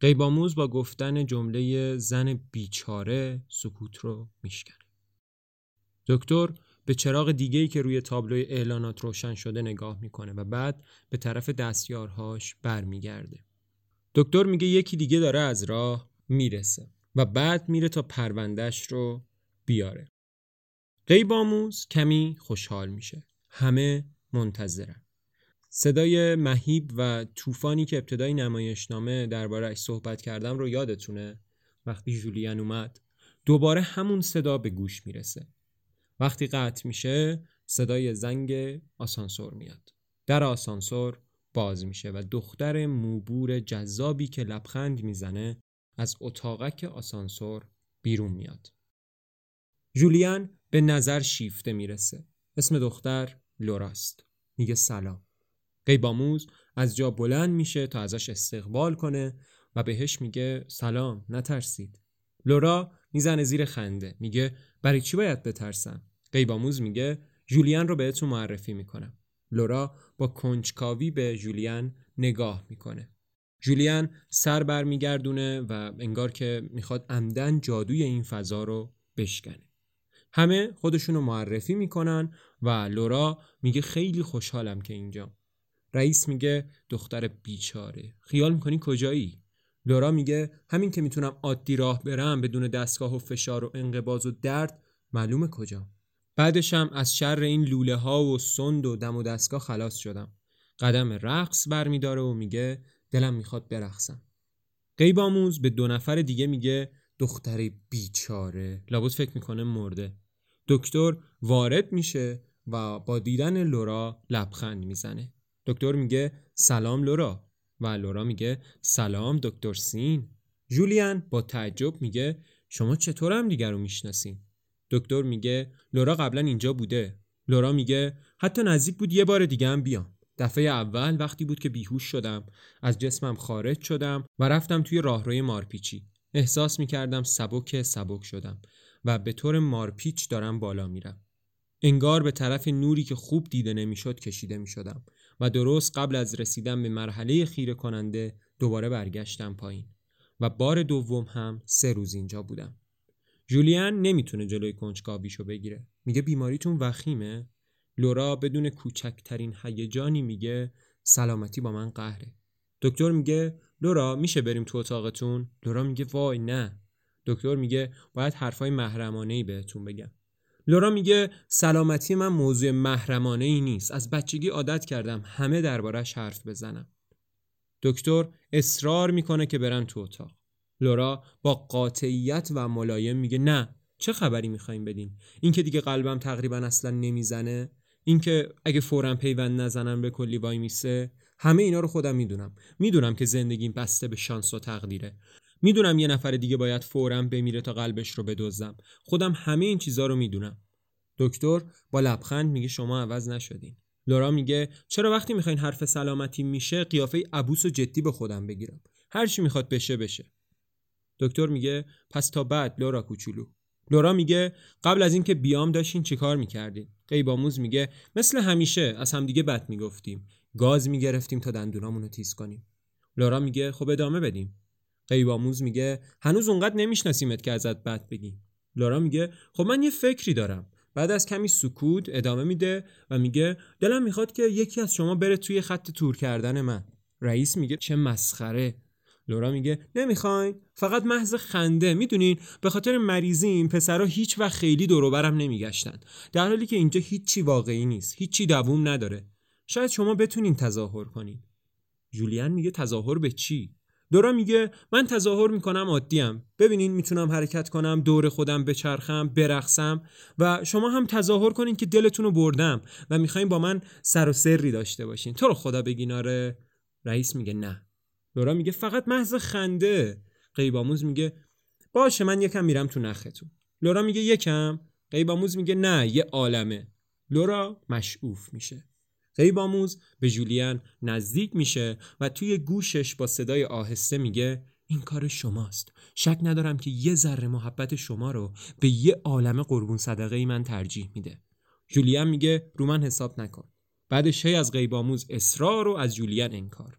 قیباموز با گفتن جمله زن بیچاره سکوت رو میشکنه. دکتر به چراغ دیگهی که روی تابلوی اعلانات روشن شده نگاه می‌کنه و بعد به طرف دستیارهاش برمیگرده. دکتر میگه یکی دیگه داره از راه می‌رسه و بعد میره تا پروندهش رو بیاره. قیباموز کمی خوشحال میشه. همه منتظرن. صدای مهیب و طوفانی که ابتدای نمایشنامه دربارهش صحبت کردم رو یادتونه؟ وقتی جولیان اومد دوباره همون صدا به گوش می‌رسه. وقتی قطع میشه صدای زنگ آسانسور میاد. در آسانسور باز میشه و دختر موبور جذابی که لبخند می‌زنه از اتاقک آسانسور بیرون میاد. جولیان به نظر شیفته می‌رسه. اسم دختر لوراست. میگه سلام. قیباموز از جا بلند میشه تا ازش استقبال کنه و بهش میگه سلام نترسید. لورا می‌زنه زیر خنده. میگه برای چی باید بترسم؟ قیباموز میگه جولیان رو بهتون معرفی می‌کنم. لورا با کنجکاوی به جولیان نگاه می‌کنه. جولیان سر برمیگردونه و انگار که می‌خواد عمدن جادوی این فضا رو بشکنه. همه خودشونو معرفی می‌کنن و لورا میگه خیلی خوشحالم که اینجا. رئیس میگه دختر بیچاره. خیال می‌کنی کجایی؟ لورا میگه همین که می‌تونم عادی راه برم بدون دستگاه و فشار و انقباز و درد معلومه کجا. بعدش هم از شر این لوله ها و سند و دم و دستگاه خلاص شدم. قدم رقص برمیداره و میگه دلم می‌خواد برقصم. قیباموز به دو نفر دیگه میگه دختر بیچاره. لابد فکر می‌کنه مرده. دکتر وارد میشه و با دیدن لورا لبخند می‌زنه. دکتر میگه سلام لورا و لورا میگه سلام دکتر سین. جولیان با تعجب میگه شما چطور هم دیگر رو می‌شناسین؟ دکتر میگه لورا قبلا اینجا بوده. لورا میگه حتی نزدیک بود یه بار دیگه هم بیام. دفعه اول وقتی بود که بیهوش شدم از جسمم خارج شدم و رفتم توی راهروی مارپیچی. احساس می کردم سبک سبک شدم و به طور مارپیچ دارم بالا میرم. انگار به طرف نوری که خوب دیده نمی‌شد کشیده می شدم و درست قبل از رسیدن به مرحله خیره کننده دوباره برگشتم پایین و بار دوم هم سه روز اینجا بودم. جولیان نمی‌تونه جلوی کنجکاویشو بگیره. میگه بیماریتون وخیمه؟ لورا بدون کوچکترین هیجانی میگه سلامتی با من قهره. دکتر میگه لورا میشه بریم تو اتاقتون؟ لورا میگه وای نه. دکتر میگه باید حرفای محرمانه ای بهتون بگم. لورا میگه سلامتی من موضوع محرمانه ای نیست. از بچگی عادت کردم همه دربارش حرف بزنم. دکتر اصرار می‌کنه که برن تو اتاق. لورا با قاطعیت و ملایم میگه نه چه خبری می‌خوایم بدین این که دیگه قلبم تقریبا اصلا نمی‌زنه اینکه اگه فورا پیوند نزنم به کلی وای میسه همه اینا رو خودم می‌دونم. می‌دونم که زندگیم بسته به شانس و تقدیره. می‌دونم یه نفر دیگه باید فورا بمیره تا قلبش رو بدزدم. خودم همه این چیزا رو می‌دونم. دکتر با لبخند میگه شما عوض نشدین. لورا میگه چرا وقتی می‌خواین حرف سلامتی میشه قیافه عبوس و جدی به خودم بگیرم. هر چی می‌خواد بشه بشه. دکتر میگه پس تا بعد لورا کوچولو. لورا میگه قبل از اینکه بیام داشتین چیکار می‌کردین؟ قیباموز میگه مثل همیشه از همدیگه بد می‌گفتیم. گاز می‌گرفتیم تا دندونامونو تیز کنیم. لورا میگه خب ادامه بدیم. قیباموز میگه هنوز اونقدر نمیشناسیمت که ازت بد بگیم لورا میگه خب من یه فکری دارم. بعد از کمی سکوت ادامه میده و میگه دلم می‌خواد که یکی از شما بره توی خط تور کردن من. رئیس میگه چه مسخره. لورا میگه نمی‌خواین فقط محض خنده. می‌دونین به خاطر مریضیم پسرها هیچ وقت خیلی دوروبرم نمیگشتن. در حالی که اینجا هیچی واقعی نیست. هیچی دووم نداره. شاید شما بتونین تظاهر کنین. جولیان میگه تظاهر به چی؟ دورا میگه من تظاهر می‌کنم عادیم ببینین می‌تونم حرکت کنم دور خودم بچرخم برقصم و شما هم تظاهر کنین که دلتون رو بردم و می‌خواین با من سر و سری داشته باشین. تو رو خدا بگین آره. رئیس میگه نه. لورا میگه فقط محض خنده. قیباموز میگه باشه من یکم میرم تو نختون. لورا میگه یکم. قیباموز میگه نه یه عالمه. لورا مشعوف میشه. قیباموز به جولیان نزدیک میشه و توی گوشش با صدای آهسته میگه این کار شماست. شک ندارم که یه ذره محبت شما رو به یه عالم قربون صدقه ای من ترجیح میده. جولیان میگه رو من حساب نکن. بعدش هی از قیباموز اصرار و از جولیان انکار.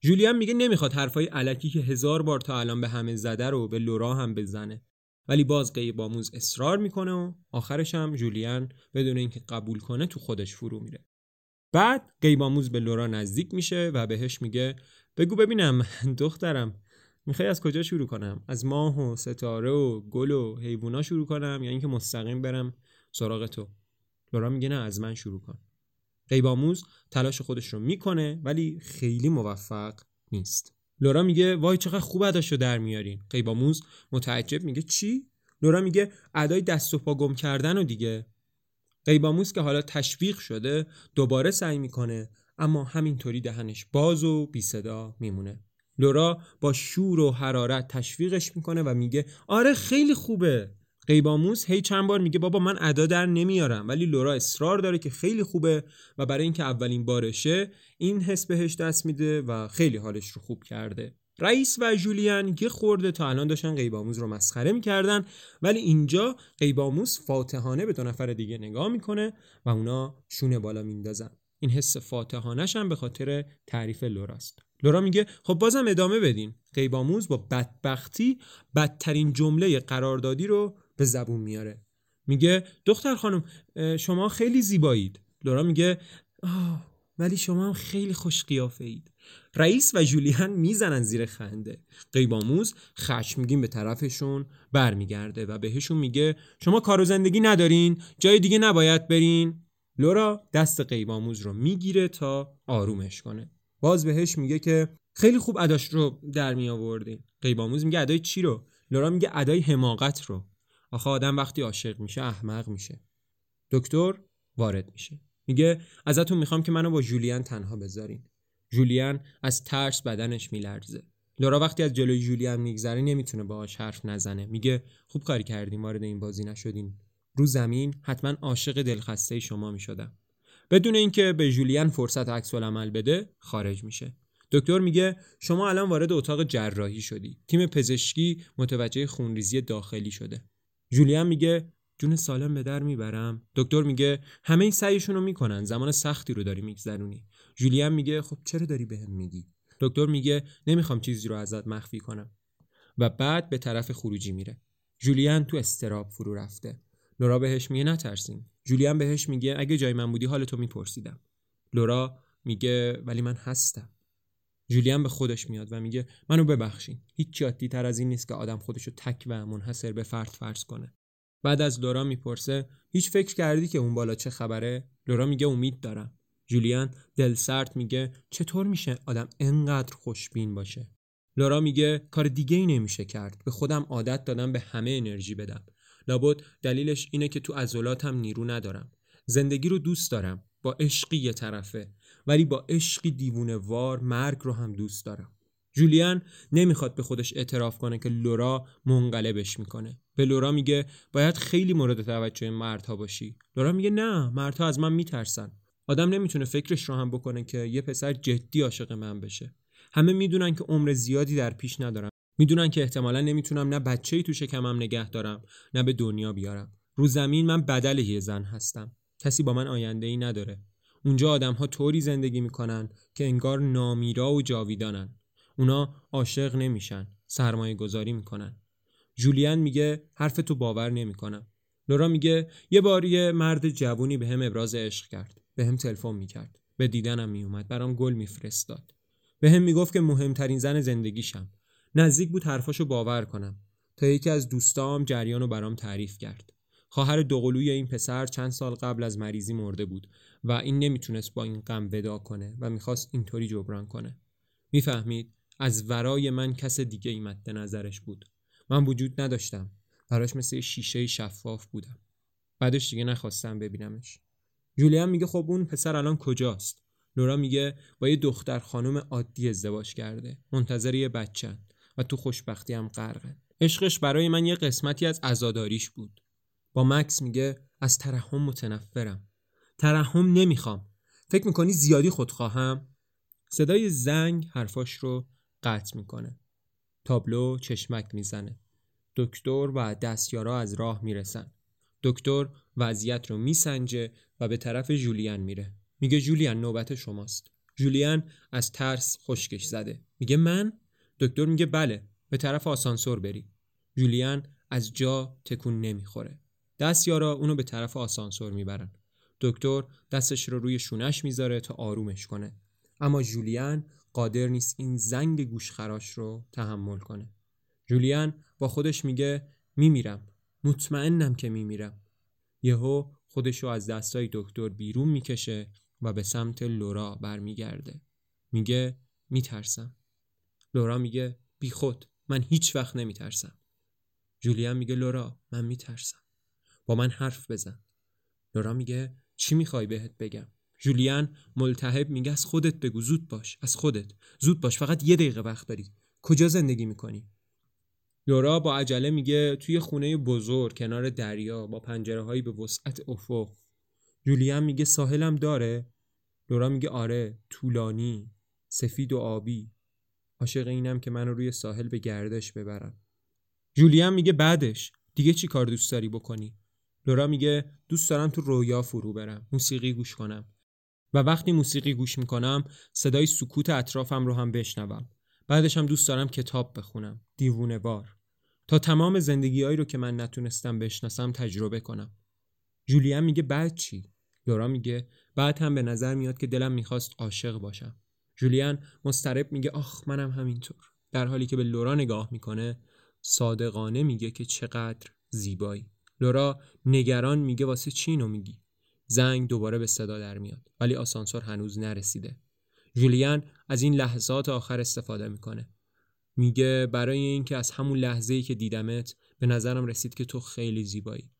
جولیان میگه نمی‌خواد حرفای علکی که هزار بار تا الان به همه زده رو به لورا هم بزنه. ولی باز قیباموز اصرار می‌کنه و آخرش هم جولیان بدون اینکه قبول کنه تو خودش فرو میره. بعد قیباموز به لورا نزدیک میشه و بهش میگه بگو ببینم دخترم می‌خوای از کجا شروع کنم؟ از ماه و ستاره و گل و حیوونا شروع کنم یا اینکه مستقیم برم سراغ تو؟ لورا میگه نه از من شروع کن. قیباموز تلاش خودش رو می‌کنه ولی خیلی موفق نیست. لورا میگه وای چقدر خوب اداشو در میارین قیباموز متعجب میگه چی؟ لورا میگه ادای دست و پا گم کردن و دیگه. قیباموز که حالا تشویق شده دوباره سعی می‌کنه اما همینطوری دهنش باز و بی صدا میمونه. لورا با شور و حرارت تشویقش می‌کنه و میگه آره خیلی خوبه. قیباموس هی چند بار میگه بابا من ادا در نمیارم. ولی لورا اصرار داره که خیلی خوبه و برای اینکه اولین بارشه این حس بهش دست میده و خیلی حالش رو خوب کرده. رئیس و جولیان یه خورده تا الان داشتن قیباموز رو مسخره می‌کردن. ولی اینجا قیباموس فاتحانه به دو نفر دیگه نگاه می‌کنه و اونا شونه بالا میندازن این حس فاتحانش هم به خاطر تعریف لوراست. لورا میگه خب بازم ادامه بدین. قیباموز با بدبختی بدترین جمله قراردادی رو به زبون میاره. میگه دختر خانم شما خیلی زیبایید. لورا میگه آه ولی شما هم خیلی خوش قیافه اید رئیس و جولیان می‌زنن زیر خنده. قیباموز خشمگین به طرفشون برمیگرده و بهشون میگه شما کار و زندگی ندارین جای دیگه نباید برین. لورا دست قیباموز رو می‌گیره تا آرومش کنه. باز بهش میگه که خیلی خوب اداش رو در می آوردین قیباموز میگه ادای چی رو؟ لورا میگه ادای حماقت رو. آخه آدم وقتی عاشق میشه احمق میشه. دکتر وارد میشه. میگه ازتون می‌خوام که منو با جولیان تنها بذارین. جولیان از ترس بدنش میلرزه. لورا وقتی از جلوی جولیان میگذره نمی‌تونه باهاش حرف نزنه. میگه خوب کاری کردیم وارد این بازی نشدین. رو زمین حتما عاشق دلخسته شما می‌شدم. بدون اینکه به جولیان فرصت عکس عمل بده خارج میشه. دکتر میگه شما الان وارد اتاق جراحی شدی. تیم پزشکی متوجه خونریزی داخلی شده. جولیان میگه جون سالم به در می‌برم؟ دکتر میگه همه این سعیشون رو می‌کنن زمان سختی رو داری میگذرونی. جولیان میگه خب چرا داری بهم میگی؟ دکتر میگه نمی‌خوام چیزی رو ازت مخفی کنم. و بعد به طرف خروجی میره. جولیان تو استراب فرو رفته. لورا بهش میگه نترسین. جولیان بهش میگه اگه جای من بودی حالتو میپرسیدم. لورا میگه ولی من هستم. جولیان به خودش میاد و میگه منو ببخشین. هیچ جادی تر از این نیست که آدم خودشو تک و منحصر به فرد فرض کنه. بعد از لورا می‌پرسه هیچ فکر کردی که اون بالا چه خبره؟ لورا میگه امید دارم. جولیان دل سرد میگه چطور میشه آدم انقدر خوشبین باشه؟ لورا میگه کار دیگه ای نمیشه کرد. به خودم عادت دادم به همه انرژی بدم. لابد دلیلش اینه که تو عضلاتم نیرو ندارم. زندگی رو دوست دارم. با عشقی یه طرفه. ولی با عشقی دیوونه وار مرگ رو هم دوست دارم. جولیان نمی‌خواد به خودش اعتراف کنه که لورا منقلبش می‌کنه. به لورا میگه باید خیلی مورد توجه مردها باشی. لورا میگه نه مردها از من میترسن. آدم نمی‌تونه فکرش رو هم بکنه که یه پسر جدی عاشق من بشه. همه می‌دونن که عمر زیادی در پیش ندارم. می‌دونن که احتمالا نمی‌تونم نه بچه‌ای تو شکمم نگه دارم نه به دنیا بیارم. رو زمین من بدل یه زن هستم. کسی با من آینده ای نداره. اونجا آدم ها طوری زندگی می‌کنن که انگار نامیرا و جاویدانن. اونا عاشق نمیشن سرمایه گذاری می‌کنن. جولیان میگه حرف تو باور نمی‌کنم. لورا میگه یه بار یه مرد جوونی به هم ابراز عشق کرد. به هم تلفن می‌کرد. به دیدنم میومد برام گل میفرستاد. به هم می‌گفت که مهمترین زن زندگیشم. نزدیک بود حرفاشو باور کنم. تا یکی از دوستام جریان رو برام تعریف کرد. خواهر دوقلوی این پسر چند سال قبل از مریضی مرده بود و این نمی‌تونست با این غم ودا کنه و می‌خواست اینطوری جبران کنه. می‌فهمید از ورای من کس دیگه ای مد نظرش بود. من وجود نداشتم. براش مثل شیشه شفاف بودم. بعدش دیگه نخواستم ببینمش. جولیان میگه خب اون پسر الان کجاست؟ لورا میگه با یه دختر خانم عادی ازدواج کرده. منتظر یه بچه و تو خوشبختی هم غرقه عشقش برای من یه قسمتی از عزاداریش بود. با مکس میگه از ترحم متنفرم. ترحم نمی‌خوام. فکر می‌کنی زیادی خودخواهم؟ صدای زنگ حرفاش رو قطع می‌کنه. تابلو چشمک می‌زنه. دکتر و دستیارا از راه می‌رسن. دکتر وضعیت رو میسنجه و به طرف جولیان میره. میگه جولیان نوبت شماست. جولیان از ترس خشکش زده. میگه من؟ دکتر میگه بله به طرف آسانسور بری. جولیان از جا تکون نمی‌خوره. دستیارا اونو به طرف آسانسور می‌برن. دکتر دستش رو روی شونش می‌ذاره تا آرومش کنه. اما جولیان قادر نیست این زنگ گوشخراش رو تحمل کنه. جولیان با خودش میگه میمیرم. مطمئنم که میمیرم. یهو خودش رو از دستای دکتر بیرون می‌کشه و به سمت لورا برمیگرده. میگه میترسم. لورا میگه بی خود من هیچ وقت نمیترسم. جولیان میگه لورا من میترسم. با من حرف بزن. لورا میگه چی می‌خوای بهت بگم؟ جولیان ملتهب میگه از خودت بگو زود باش از خودت. زود باش فقط یه دقیقه وقت داری. کجا زندگی می‌کنی؟ لورا با عجله میگه توی خونه بزرگ کنار دریا با پنجره هایی به وسعت افق. جولیان میگه ساحلم داره. لورا میگه آره طولانی سفید و آبی. عاشق اینم که منو روی ساحل به گردش ببرم. جولیان میگه بعدش دیگه چی کار دوست داری بکنی؟ لورا میگه دوست دارم تو رویا فرو برم موسیقی گوش کنم. و وقتی موسیقی گوش می‌کنم صدای سکوت اطرافم رو هم بشنوم. بعدش هم دوست دارم کتاب بخونم. دیوونه بار تا تمام زندگیهایی رو که من نتونستم بشناسم تجربه کنم. جولیان میگه بعد چی؟ لورا میگه بعد هم به نظر میاد که دلم می‌خواست عاشق باشم. جولیان مسترب میگه آخ منم همینطور. در حالی که به لورا نگاه می‌کنه صادقانه میگه که چقدر زیبایی. لورا نگران میگه واسه چی اینو میگی؟ زنگ دوباره به صدا در میاد. ولی آسانسور هنوز نرسیده. جولیان از این لحظات آخر استفاده می‌کنه. میگه برای اینکه از همون لحظه ای که دیدمت به نظرم رسید که تو خیلی زیبایی.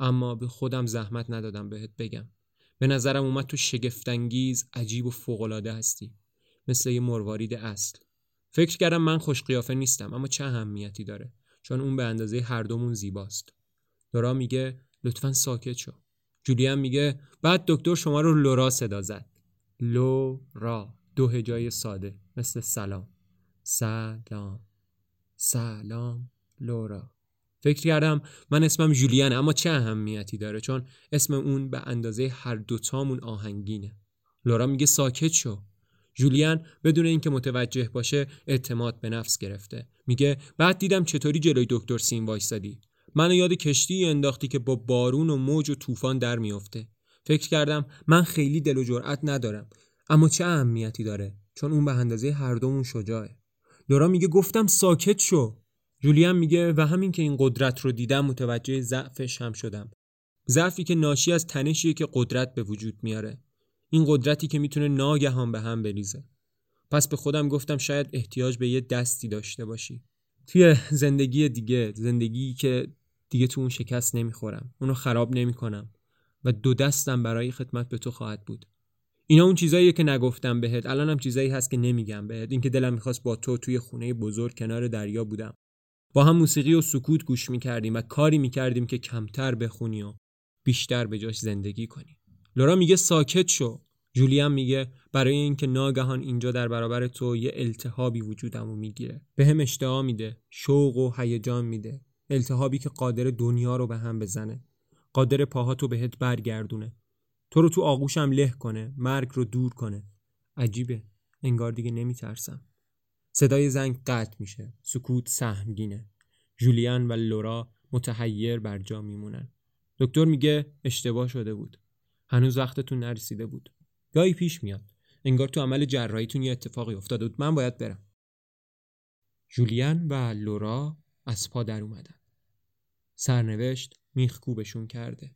اما به خودم زحمت ندادم بهت بگم. به نظرم اومد تو شگفتانگیز عجیب و فوقالعاده هستی. مثل یه مروارید اصل. فکر کردم من خوش قیافه نیستم اما چه اهمیتی داره؟ چون اون به اندازه هر دومون زیباست. لورا میگه لطفا ساکت شو. جولیان میگه بعد دکتر شما رو لورا صدا زد. لورا دو هجای ساده مثل سلام. سلام. سلام لورا. فکر کردم من اسمم جولیان اما چه اهمیتی داره؟ چون اسم اون به اندازه هر دوتامون آهنگینه. لورا میگه ساکت شو. جولیان بدون اینکه متوجه باشه اعتماد به نفس گرفته. میگه بعد دیدم چطوری جلوی دکتر سین وایسادی. منو یاد کشتی انداختی که با بارون و موج و طوفان در میافته فکر کردم من خیلی دل و جرأت ندارم اما چه اهمیتی داره؟ چون اون به اندازه هر دومون شجاعه. لورا میگه گفتم ساکت شو. جولیان میگه و همین که این قدرت رو دیدم متوجه ضعفش هم شدم. ضعفی که ناشی از تنشیه که قدرت به وجود میاره. این قدرتی که می‌تونه ناگهان به هم بریزه. پس به خودم گفتم شاید احتیاج به یه دستی داشته باشی. توی زندگی دیگه زندگی که دیگه تو اون شکست نمی‌خورم. اونو خراب نمی‌کنم. و دو دستم برای خدمت به تو خواهد بود. اینا اون چیزاییه که نگفتم بهت. الانم چیزایی هست که نمیگم بهت. اینکه دلم می‌خواست با تو توی خونه بزرگ کنار دریا بودم. با هم موسیقی و سکوت گوش می‌کردیم و کاری می‌کردیم که کمتر بخونی و بیشتر به جاش زندگی کنی. لورا میگه ساکت شو. جولیان میگه برای اینکه ناگهان اینجا در برابر تو یه التهابی وجودمو می‌گیره. به هم اشتها میده. شوق و هیجان میده. التهابی که قادر دنیا رو به هم بزنه. قادر پاهاتو بهت برگردونه. تو رو تو آغوشم له کنه مرگ رو دور کنه. عجیبه. انگار دیگه نمیترسم. صدای زنگ قطع میشه. سکوت سهمگینه. جولیان و لورا متحیر بر جا میمونن. دکتر میگه اشتباه شده بود. هنوز وقتتون نرسیده بود. گاهی پیش میاد. انگار تو عمل جراحیتون یه اتفاقی افتاده بود. من باید برم. جولیان و لورا از پا در اومدن. سرنوشت میخ کوبشون کرده.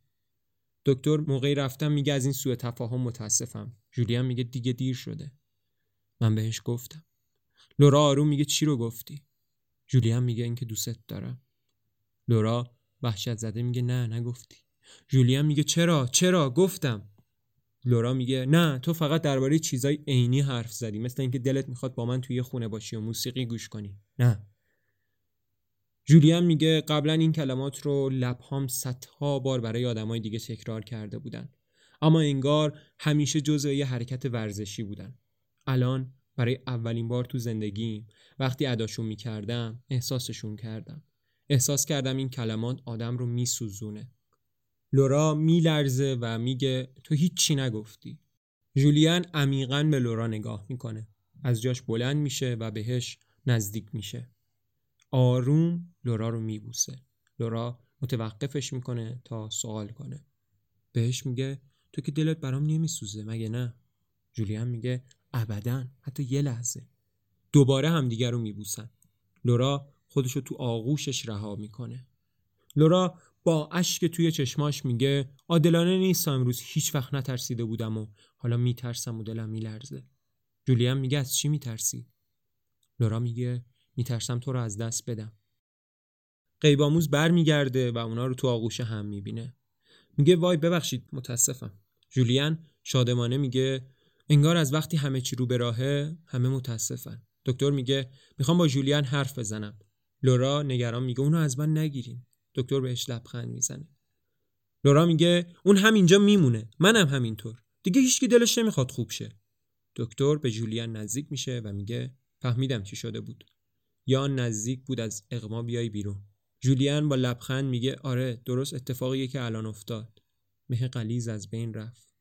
دکتر موقعی رفتم میگه از این سوء تفاهم متاسفم. جولیان میگه دیگه دیر شده. من بهش گفتم. لورا آروم میگه چی رو گفتی؟ جولیان میگه اینکه دوست دارم. لورا وحشت زده میگه نه نگفتی. جولیان میگه چرا؟ چرا؟ گفتم. لورا میگه نه تو فقط درباره چیزای عینی حرف زدی. مثل اینکه دلت می‌خواد با من توی خونه باشی و موسیقی گوش کنی. نه. جولیان میگه قبلا این کلمات رو لبهام صدها بار برای آدمای دیگه تکرار کرده بودن. اما انگار همیشه جزء یه حرکت ورزشی بودن. الان برای اولین بار تو زندگیم وقتی اداشون می‌کردم احساسشون کردم. احساس کردم این کلمات آدم رو میسوزونه. لورا میلرزه و میگه تو هیچی نگفتی. جولیان عمیقا به لورا نگاه می‌کنه. از جاش بلند میشه و بهش نزدیک میشه. آروم لورا رو میبوسه. لورا متوقفش می‌کنه تا سوال کنه. بهش میگه تو که دلت برام نمیسوزه مگه نه؟ جولیان میگه ابدا حتی یه لحظه. دوباره همدیگر رو میبوسن. لورا خودشو تو آغوشش رها می‌کنه. لورا با اشک توی چشماش میگه عادلانه نیست امروز هیچ وقت نترسیده بودم و حالا میترسم و دلم میلرزه. جولیان میگه از چی میترسی؟ لورا میگه میترسم تو رو از دست بدم. قیباموز بر میگرده و اونا رو تو آغوش هم می‌بینه. میگه وای ببخشید متاسفم. جولیان شادمانه میگه انگار از وقتی همه چی رو به راهه همه متاسفن. دکتر میگه می‌خوام با جولیان حرف بزنم. لورا نگران میگه اونو از من نگیرین. دکتر بهش لبخند می‌زنه. لورا میگه اون همینجا میمونه. منم همینطور. دیگه هیچکی دلش نمی‌خواد خوب شه. دکتر به جولیان نزدیک میشه و میگه فهمیدم چی شده بود. یا نزدیک بود از اغما بیای بیرون. جولیان با لبخند میگه آره درست اتفاقیه که الان افتاد. مه قلیز از بین رفت.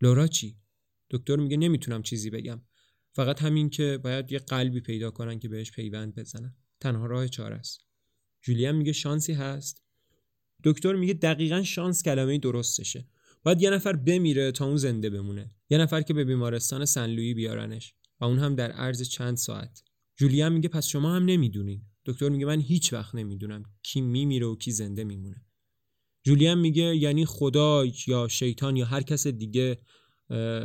لورا چی؟ دکتر میگه نمی‌تونم چیزی بگم. فقط همین که باید یه قلبی پیدا کنن که بهش پیوند بزنن. تنها راه چاره است. جولیان میگه شانسی هست. دکتر میگه دقیقا شانس کلمه درستشه. باید یه نفر بمیره تا اون زنده بمونه. یه نفر که به بیمارستان سنلویی بیارنش. و اون هم در عرض چند ساعت. جولیان میگه پس شما هم نمی‌دونین. دکتر میگه من هیچ وقت نمی‌دونم کی میمیره و کی زنده میمونه. جولیان میگه یعنی خدا یا شیطان یا هر کس دیگه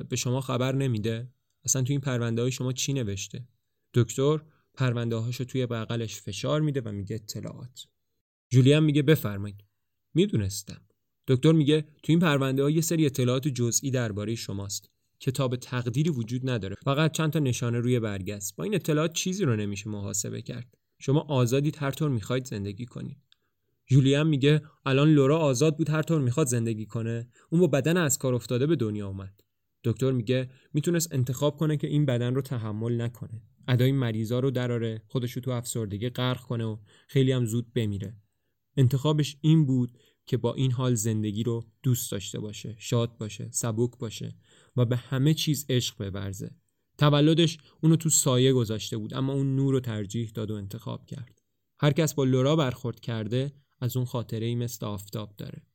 به شما خبر نمیده. اصلا تو این پرونده های شما چی نوشته؟ دکتر پرونده هاشو توی بغلش فشار میده و میگه اطلاعات. جولیان میگه بفرمایید. می‌دونستم. دکتر میگه تو این پرونده ها یه سری اطلاعات جزئی درباره شماست. کتاب تقدیری وجود نداره. فقط چند تا نشانه روی برگ است. با این اطلاعات چیزی رو نمیشه محاسبه کرد. شما آزادید هر طور می‌خواید زندگی کنید. جولیان میگه الان لورا آزاد بود هر طور می‌خواد زندگی کنه. اون با بدن از کار افتاده به دنیا اومد. دکتر میگه می‌تونست انتخاب کنه که این بدن رو تحمل نکنه. ادای مریضا رو دراره خودش رو تو افسردگی غرق کنه و خیلی هم زود بمیره. انتخابش این بود که با این حال زندگی رو دوست داشته باشه شاد باشه سبک باشه و به همه چیز عشق ببرزه تولدش اونو تو سایه گذاشته بود اما اون نور رو ترجیح داد و انتخاب کرد. هر کس با لورا برخورد کرده از اون خاطره ای مثل آفتاب داره.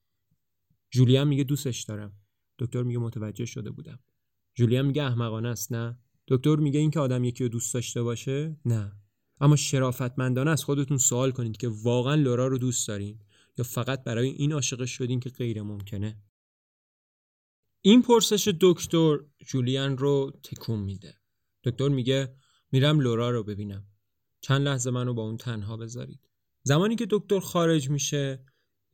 جولیان میگه دوستش دارم. دکتر میگه متوجه شده بودم. جولیان میگه احمقانه است نه؟ دکتر میگه اینکه آدم یکی رو دوست داشته باشه نه. اما شرافتمندانه از خودتون سوال کنید که واقعا لورا رو دوست دارین؟ یا فقط برای این عاشقش شدین که غیر ممکنه؟ این پرسش دکتر جولیان رو تکون میده. دکتر میگه میرم لورا رو ببینم. چند لحظه منو با اون تنها بذارید. زمانی که دکتر خارج میشه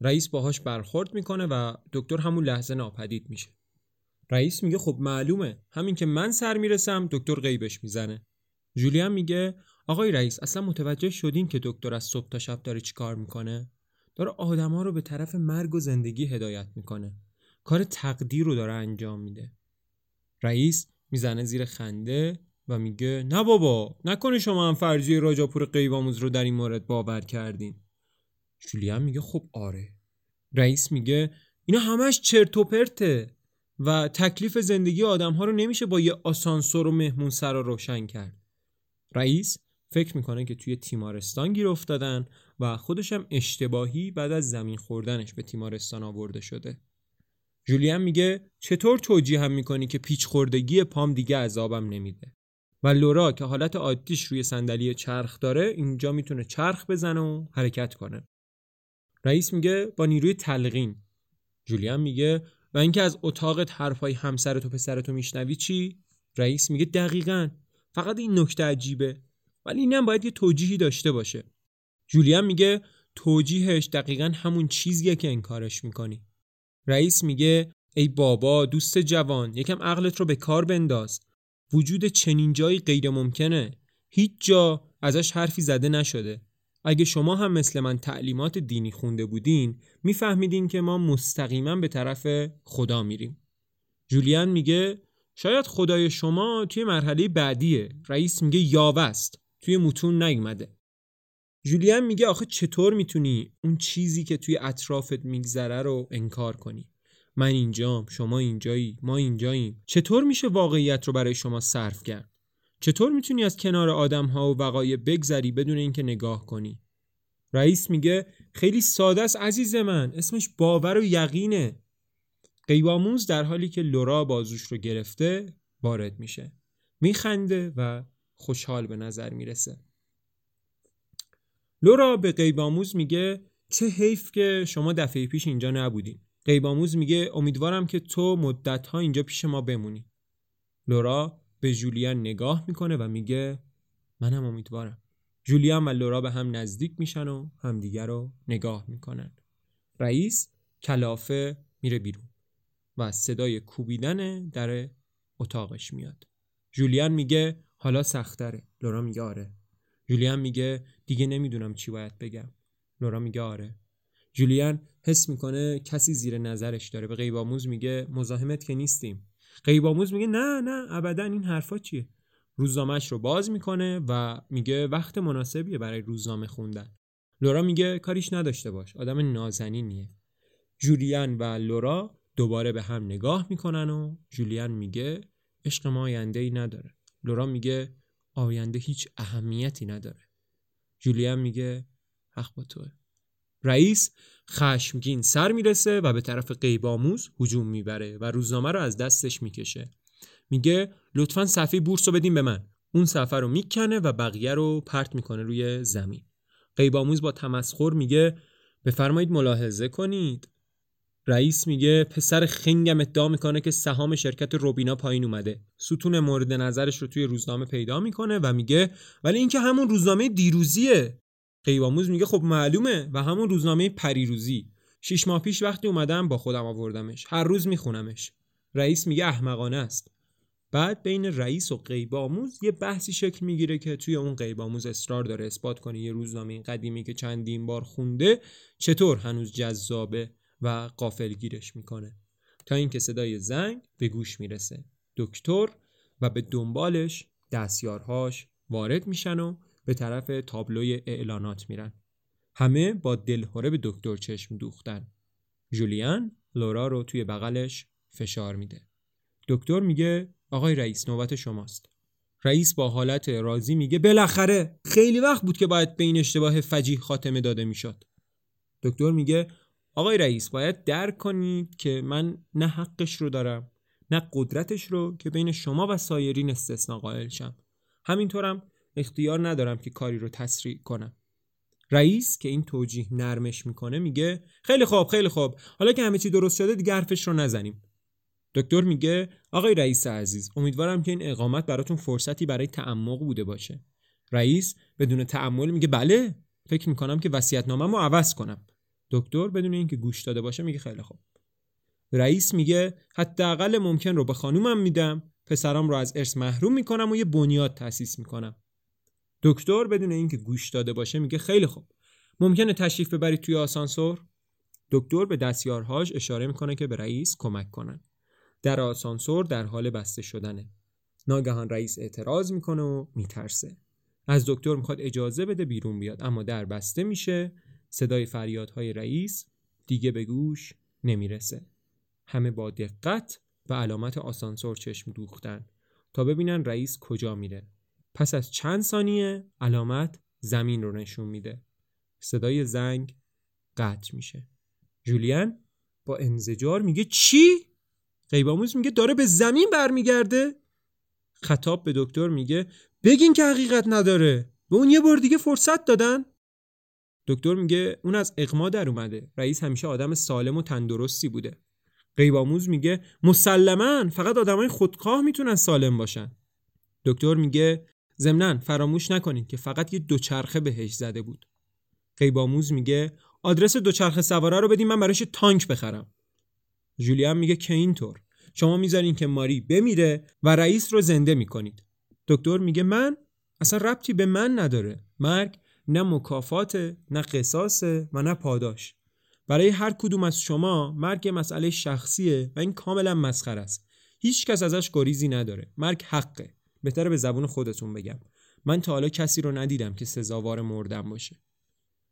رئیس باهاش برخورد می‌کنه و دکتر همون لحظه ناپدید میشه. رئیس میگه خب معلومه. همین که من سر می‌رسم دکتر غیبش می‌زنه. جولیان میگه آقای رئیس اصلا متوجه شدین که دکتر از صبح تا شب داره چیکار می‌کنه؟ داره آدما رو به طرف مرگ و زندگی هدایت می‌کنه. کار تقدیر رو داره انجام میده. رئیس می‌زنه زیر خنده و میگه نه بابا نکنه شما هم فرجی راجاپور قیباموز رو در این مورد باور کردین. جولیان میگه خب آره. رئیس میگه اینا همش چرت و پرته و تکلیف زندگی آدم ها رو نمیشه با یه آسانسور و مهمون سرا روشن کرد. رئیس فکر می‌کنه که توی تیمارستان گیر افتادن و خودشم اشتباهی بعد از زمین خوردنش به تیمارستان آورده شده. جولیان میگه چطور توجیه هم می‌کنی که پیچ خوردگی پام دیگه عذابم نمیده؟ و لورا که حالت عادیش روی صندلی چرخ داره اینجا می‌تونه چرخ بزنه و حرکت کنه. رئیس میگه با نیروی تلقین. جولیان میگه و اینکه از اتاقت حرفای همسرت و پسرتو میشنوی چی؟ رئیس میگه دقیقا. فقط این نکته عجیبه. ولی اینم باید یه توجیهی داشته باشه. جولیان میگه توجیهش دقیقا همون چیزیه که انکارش می‌کنی. رئیس میگه ای بابا دوست جوان یکم عقلت رو به کار بنداز. وجود چنین جایی غیر ممکنه هیچ جا ازش حرفی زده نشده. اگه شما هم مثل من تعلیمات دینی خونده بودین میفهمیدین که ما مستقیما به طرف خدا میریم. جولیان میگه شاید خدای شما توی مرحله بعدیه. رئیس میگه یاوه است. توی متون نیومده. جولیان میگه آخه چطور می‌تونی اون چیزی که توی اطرافت میگذره رو انکار کنی؟ من اینجام شما اینجایی ما اینجاییم. چطور میشه واقعیت رو برای شما صرف کرد؟ چطور می‌تونی از کنار آدم ها و وقایع بگذری بدون اینکه نگاه کنی؟ رئیس میگه خیلی ساده است عزیز من اسمش باور و یقینه. قیباموز در حالی که لورا بازوش رو گرفته وارد میشه. میخنده و خوشحال به نظر می‌رسه. لورا به قیباموز میگه چه حیف که شما دفعه پیش اینجا نبودین. قیباموز میگه امیدوارم که تو مدت اینجا پیش ما بمونی. لورا به جولیان نگاه می‌کنه و میگه منم امیدوارم. جولیان و لورا به هم نزدیک میشن و همدیگر رو نگاه می‌کنن. رئیس کلافه میره بیرون و صدای کوبیدن در اتاقش میاد. جولیان میگه حالا سختره. لورا میگه آره. جولیان میگه دیگه نمی‌دونم چی باید بگم. لورا میگه آره. جولیان حس می‌کنه کسی زیر نظرش داره. به غیباموز میگه مزاحمت که نیستیم. غیباموز میگه نه نه ابدا این حرفا چیه؟ روزنامهش رو باز می‌کنه و میگه وقت مناسبیه برای روزنامه خوندن. لورا میگه کاریش نداشته باش. آدم نازنینیه. جولیان و لورا دوباره به هم نگاه می‌کنن و جولیان میگه عشق ما آینده ای نداره. لورا میگه آینده هیچ اهمیتی نداره. جولیان میگه حق با توه. رئیس خشمگین سر می‌رسه و به طرف غیبآموز هجوم می‌بره و روزنامه رو از دستش می‌کشه. میگه لطفا صفحه بورس رو بدین به من. اون صفحه رو می‌کنه و بقیه رو پرت می‌کنه روی زمین. قیباموز با تمسخر میگه بفرمایید ملاحظه کنید. رئیس میگه پسر خنگم ادعا می‌کنه که سهام شرکت روبینا پایین اومده. ستون مورد نظرش رو توی روزنامه پیدا می‌کنه و میگه ولی اینکه همون روزنامه دیروزیه. قیباموز میگه خب معلومه و همون روزنامه پریروزی. شیش ماه پیش وقتی اومدم با خودم آوردمش. هر روز میخونمش. رئیس میگه احمقانه است. بعد بین رئیس و غیب آموز یه بحثی شکل می‌گیره که توی اون غیب آموز اصرار داره. اثبات کنه یه روزنامه قدیمی که چندین بار خونده چطور هنوز جذابه؟ و قافل گیرش می‌کنه. تا اینکه صدای زنگ به گوش می‌رسه. دکتر و به دنبالش دستیارهاش وارد میشن و به طرف تابلوی اعلانات میرن. همه با دلهوره به دکتر چشم دوختن. جولیان لورا رو توی بغلش فشار میده. دکتر میگه آقای رئیس نوبت شماست. رئیس با حالت راضی میگه بالاخره خیلی وقت بود که باید به این اشتباه فجیح خاتمه داده می‌شد. دکتر میگه آقای رئیس باید درک کنید که من نه حقش رو دارم نه قدرتش رو که بین شما و سایرین استثنا قائل شم. همینطورم اختیار ندارم که کاری رو تسریع کنم. رئیس که این توجیه نرمش می‌کنه میگه خیلی خوب خیلی خوب. حالا که همه چی درست شده دیگه حرفش رو نزنیم. دکتر میگه آقای رئیس عزیز امیدوارم که این اقامت براتون فرصتی برای تعمق بوده باشه. رئیس بدون تعمل میگه بله فکر می‌کنم که وصیت‌نامه‌مو عوض کنم. دکتر بدون اینکه گوش داده باشه میگه خیلی خوب. رئیس میگه حداقل ممکن رو به خانومم میدم پسرام رو از ارث محروم می‌کنم و یه بنیاد تأسیس می‌کنم. دکتر بدون اینکه گوش داده باشه میگه خیلی خوب. ممکنه تشریف ببرید توی آسانسور؟ دکتر به دستیارهاش اشاره می‌کنه که به رئیس کمک کنن. در آسانسور در حال بسته شدنه. ناگهان رئیس اعتراض می‌کنه و میترسه. از دکتر می‌خواد اجازه بده بیرون بیاد اما در بسته میشه. صدای فریادهای رئیس دیگه به گوش نمی‌رسه. همه با دقت و علامت آسانسور چشم دوختن تا ببینن رئیس کجا میره. پس از چند ثانیه علامت زمین رو نشون میده. صدای زنگ قطع میشه. جولیان با انزجار میگه چی؟ غیباموز میگه داره به زمین برمیگرده؟ خطاب به دکتر میگه بگین که حقیقت نداره. به اون یه بار دیگه فرصت دادن. دکتر میگه اون از اقما در اومده. رئیس همیشه آدم سالم و تندرستی بوده. غیباموز میگه مسلما فقط آدمای خودخواه می‌تونن سالم باشن. دکتر میگه ضمنا فراموش نکنید که فقط یه دوچرخه بهش زده بود. غیباموز میگه آدرس دوچرخه سواره رو بدین من براش تانک بخرم. جولیان میگه که اینطور. شما می‌ذارین که ماری بمیره و رئیس رو زنده می‌کنید. دکتر میگه من؟ اصلا ربطی به من نداره. مرگ نه مکافات نه قصاصه و نه پاداش. برای هر کدوم از شما مرگ مسئله شخصیه و این کاملا مسخره است. هیچ کس ازش گریزی نداره. مرگ حقه. بهتره به زبون خودتون بگم. من تا حالا کسی رو ندیدم که سزاوار مردن باشه.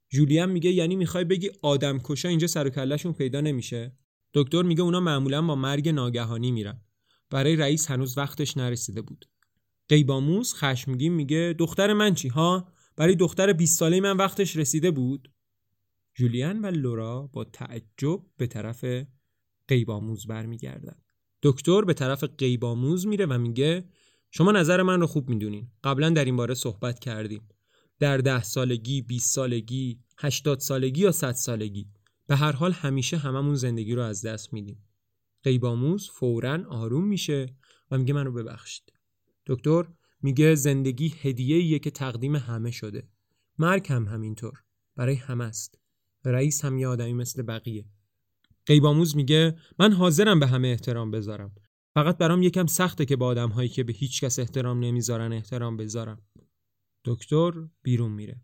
جولیان میگه یعنی می‌خوای بگی آدم کشا اینجا سر و پیدا نمیشه؟ دکتر میگه اونا معمولا با مرگ ناگهانی میرن. برای رئیس هنوز وقتش نرسیده بود. قیباموس خشمگین میگه دختر من چی ها؟ برای دختر 20 ساله من وقتش رسیده بود؟ جولیان و لورا با تعجب به طرف قیباموز برمیگردن. دکتر به طرف قیباموز میره و میگه شما نظر من رو خوب می‌دونین. قبلا در این باره صحبت کردیم. در ده سالگی 20 سالگی 80 سالگی یا 100 سالگی. به هر حال همیشه هممون زندگی رو از دست میدیم. قیباموز فورا آروم میشه و میگه منو ببخشید. دکتر میگه زندگی هدیه که تقدیم همه شده. مرگ هم همینطور. برای همه است. رئیس هم یه آدمی مثل بقیه. قیباموز میگه من حاضرم به همه احترام بذارم. فقط برام یکم سخته که با آدم هایی که به هیچ کس احترام نمی‌ذارن احترام بذارم. دکتر بیرون میره.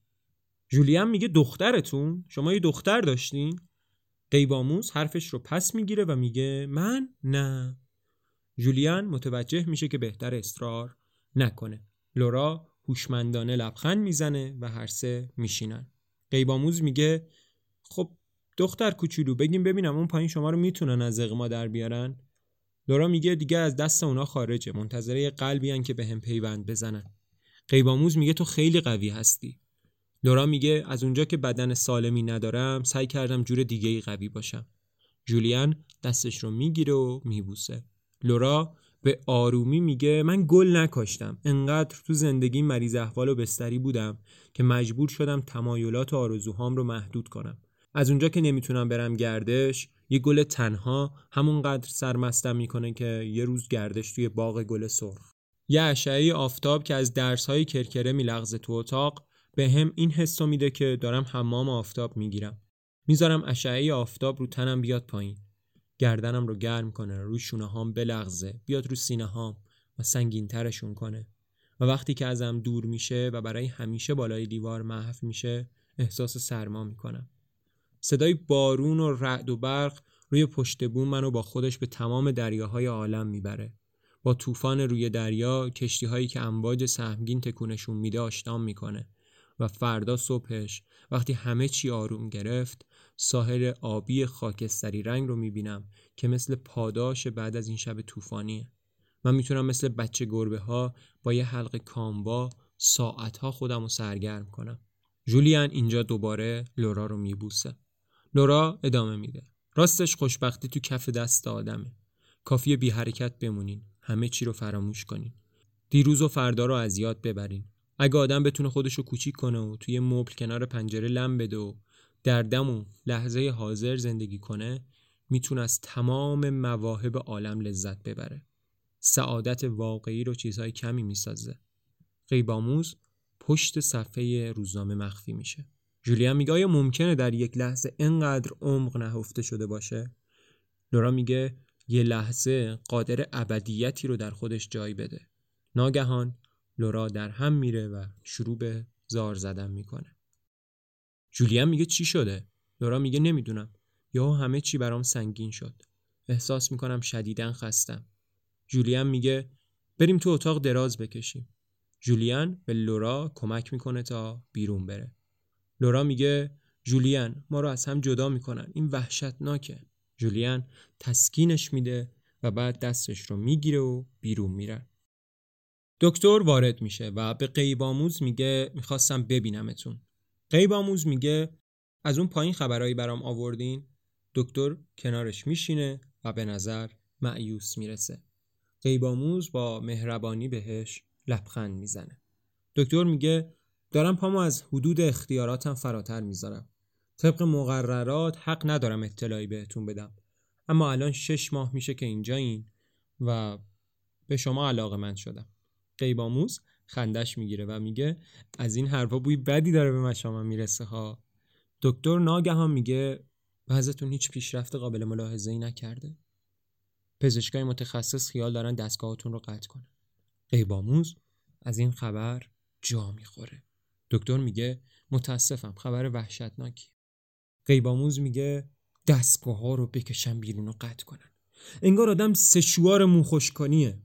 جولیان میگه دخترتون؟ شما یه دختر داشتین؟ قیباموز حرفش رو پس می‌گیره و میگه من؟ نه. جولیان متوجه میشه که بهتر اصرار نکنه. لورا هوشمندانه لبخند می‌زنه و هر سه میشینن. قیباموز میگه خب دختر کوچولو بگیم ببینم اون پایین شما رو می‌تونن از اقما در بیارن؟ لورا میگه دیگه از دست اونا خارجه منتظره قلبی که به هم پیوند بزنن. قیباموز میگه تو خیلی قوی هستی. لورا میگه از اونجا که بدن سالمی ندارم سعی کردم جور دیگه ای قوی باشم. جولیان دستش رو می‌گیره و میبوسه. لورا به آرومی میگه من گل نکاشتم. انقدر تو زندگی مریض احوال و بستری بودم که مجبور شدم تمایلات و آرزوهام رو محدود کنم. از اونجا که نمی‌تونم برم گردش یه گل تنها همونقدر سرمستم می‌کنه که یه روز گردش توی باغ گل سرخ. یه اشعه آفتاب که از درسهای کرکره میلغزه تو اتاق به هم این حسو میده که دارم حمام آفتاب می‌گیرم. می‌ذارم اشعه آفتاب رو تنم بیاد پایین. گردنم رو گرم کنه روی شونه هام بلغزه بیاد رو سینه هام و سنگین ترشون کنه. و وقتی که ازم دور میشه و برای همیشه بالای دیوار محو میشه احساس سرما می‌کنم. صدای بارون و رعد و برق روی پشت بوم منو با خودش به تمام دریاهای عالم می‌بره. با طوفان روی دریا کشتی هایی که امواج سهمگین تکونشون میده آشنام می‌کنه. و فردا صبحش وقتی همه چی آروم گرفت ساحل آبی خاکستری رنگ رو می‌بینم که مثل پاداش بعد از این شب طوفانیه. من می‌تونم مثل بچه گربه ها با یه حلق کامبا ساعتها خودم رو سرگرم کنم. جولیان اینجا دوباره لورا رو میبوسه. لورا ادامه میده. راستش خوشبختی تو کف دست آدمه. کافیه بی حرکت بمونین. همه چی رو فراموش کنین. دیروز و فردا رو از یاد ببرین. اگه آدم بتونه خودش رو کوچیک کنه و توی مبل کنار پنجره لم بده و در دم و لحظه حاضر زندگی کنه می‌تونه از تمام مواهب عالم لذت ببره. سعادت واقعی رو چیزهای کمی می‌سازه. غیباموز پشت صفحه روزنامه مخفی میشه. جولیان میگه آیا ممکنه در یک لحظه انقدر عمق نهفته شده باشه؟ لورا میگه یه لحظه قادر ابدیتی رو در خودش جای بده. ناگهان لورا در هم میره و شروع به زار زدن می‌کنه. جولیان میگه چی شده؟ لورا میگه نمی‌دونم. یا همه چی برام سنگین شد. احساس می‌کنم شدیدن خستم. جولیان میگه بریم تو اتاق دراز بکشیم. جولیان به لورا کمک می‌کنه تا بیرون بره. لورا میگه جولیان ما رو از هم جدا می‌کنن. این وحشتناکه. جولیان تسکینش میده و بعد دستش رو می‌گیره و بیرون میره دکتر وارد میشه و به قیباموز میگه می‌خواستم ببینمتون. قیباموز میگه از اون پایین خبرهایی برام آوردین. دکتر کنارش میشینه و به نظر معیوس می‌رسه. قیباموز با مهربانی بهش لبخند می‌زنه. دکتر میگه دارم پامو از حدود اختیاراتم فراتر می‌ذارم. طبق مقررات حق ندارم اطلاعی بهتون بدم. اما الان شش ماه میشه که اینجا این و به شما علاقه من شدم قیباموز خندش می‌گیره و میگه از این حرفا بوی بدی داره به مشامم می‌رسه ها. دکتر ناگهان میگه بعضتون هیچ پیشرفت قابل ملاحظه ای نکرده. پزشکای متخصص خیال دارن دستگاهاتون رو قطع کنن. قیباموز از این خبر جا می‌خوره. دکتر میگه متاسفم خبر وحشتناکی. قیباموز میگه دستگاه ها رو بکشن بیرون و قطع کنن. انگار آدم سشوار موخوشکانیه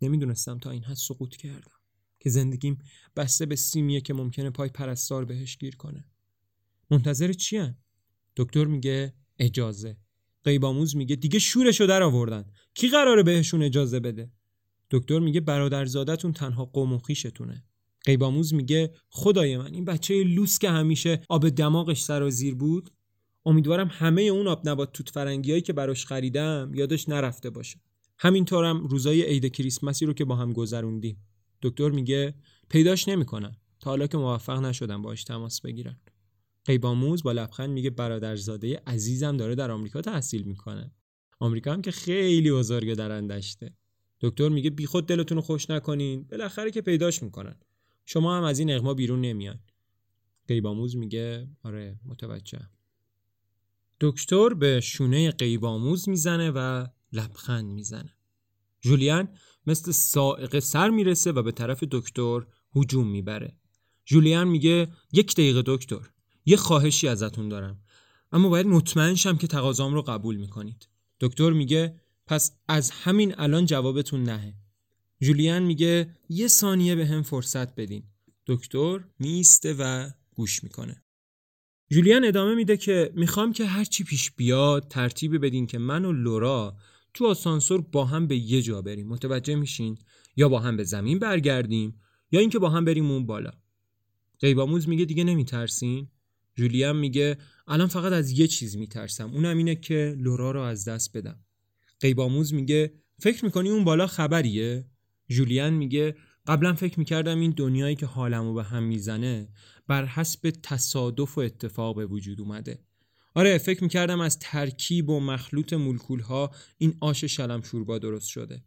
نمی‌دونستم تا این حد سقوط کردم. که زندگیم بسته به سیمیه که ممکنه پای پرستار بهش گیر کنه. منتظر چیان؟ دکتر میگه اجازه. قیباموز میگه دیگه شورشو در آوردن. کی قراره بهشون اجازه بده؟ دکتر میگه برادرزادتون تنها قوم و خیشتونه قیباموز میگه خدای من این بچه لوس که همیشه آب دماغش سرازیر بود امیدوارم همه اون آب نبات توت فرنگیایی که براش خریدم یادش نرفته باشه. همینطورم روزای عید کریسمسی رو که با هم گذروندیم. دکتر میگه پیداش نمی‌کنن. تا حالا که موفق نشدم باش تماس بگیرن. قیباموز با لبخند میگه برادرزاده عزیزم داره در آمریکا تحصیل می‌کنه. آمریکا هم که خیلی بزرگه درندشته. دکتر میگه بیخود دلتون رو خوش نکنین. بالاخره که پیداش می‌کنن. شما هم از این اغما بیرون نمیان. قیباموز میگه آره متوجه دکتر به شونه قیباموز می‌زنه و لبخند می‌زنه. جولیان مثل سائق سر می‌رسه و به طرف دکتر هجوم می‌بره. جولیان میگه یک دقیقه دکتر یه خواهشی ازتون دارم. اما باید مطمئن شم که تقاضام رو قبول می‌کنید. دکتر میگه پس از همین الان جوابتون نهه. جولیان میگه یه ثانیه به هم فرصت بدین. دکتر میسته و گوش می‌کنه. جولیان ادامه میده که می‌خوام که هرچی پیش بیاد ترتیب بدین که من و لورا تو آسانسور با هم به یه جا بریم. متوجه میشین؟ یا با هم به زمین برگردیم یا اینکه با هم بریم اون بالا. قیباموز میگه دیگه نمیترسین؟ جولیان میگه الان فقط از یه چیز میترسم. اونم اینه که لورا رو از دست بدم. قیباموز میگه فکر می‌کنی اون بالا خبریه؟ جولیان میگه قبلا فکر می‌کردم این دنیایی که حالمو به هم می‌زنه بر حسب تصادف و اتفاق به وجود اومده. آره فکر می‌کردم از ترکیب و مخلوط مولکول ها این آش شلم شوربا درست شده.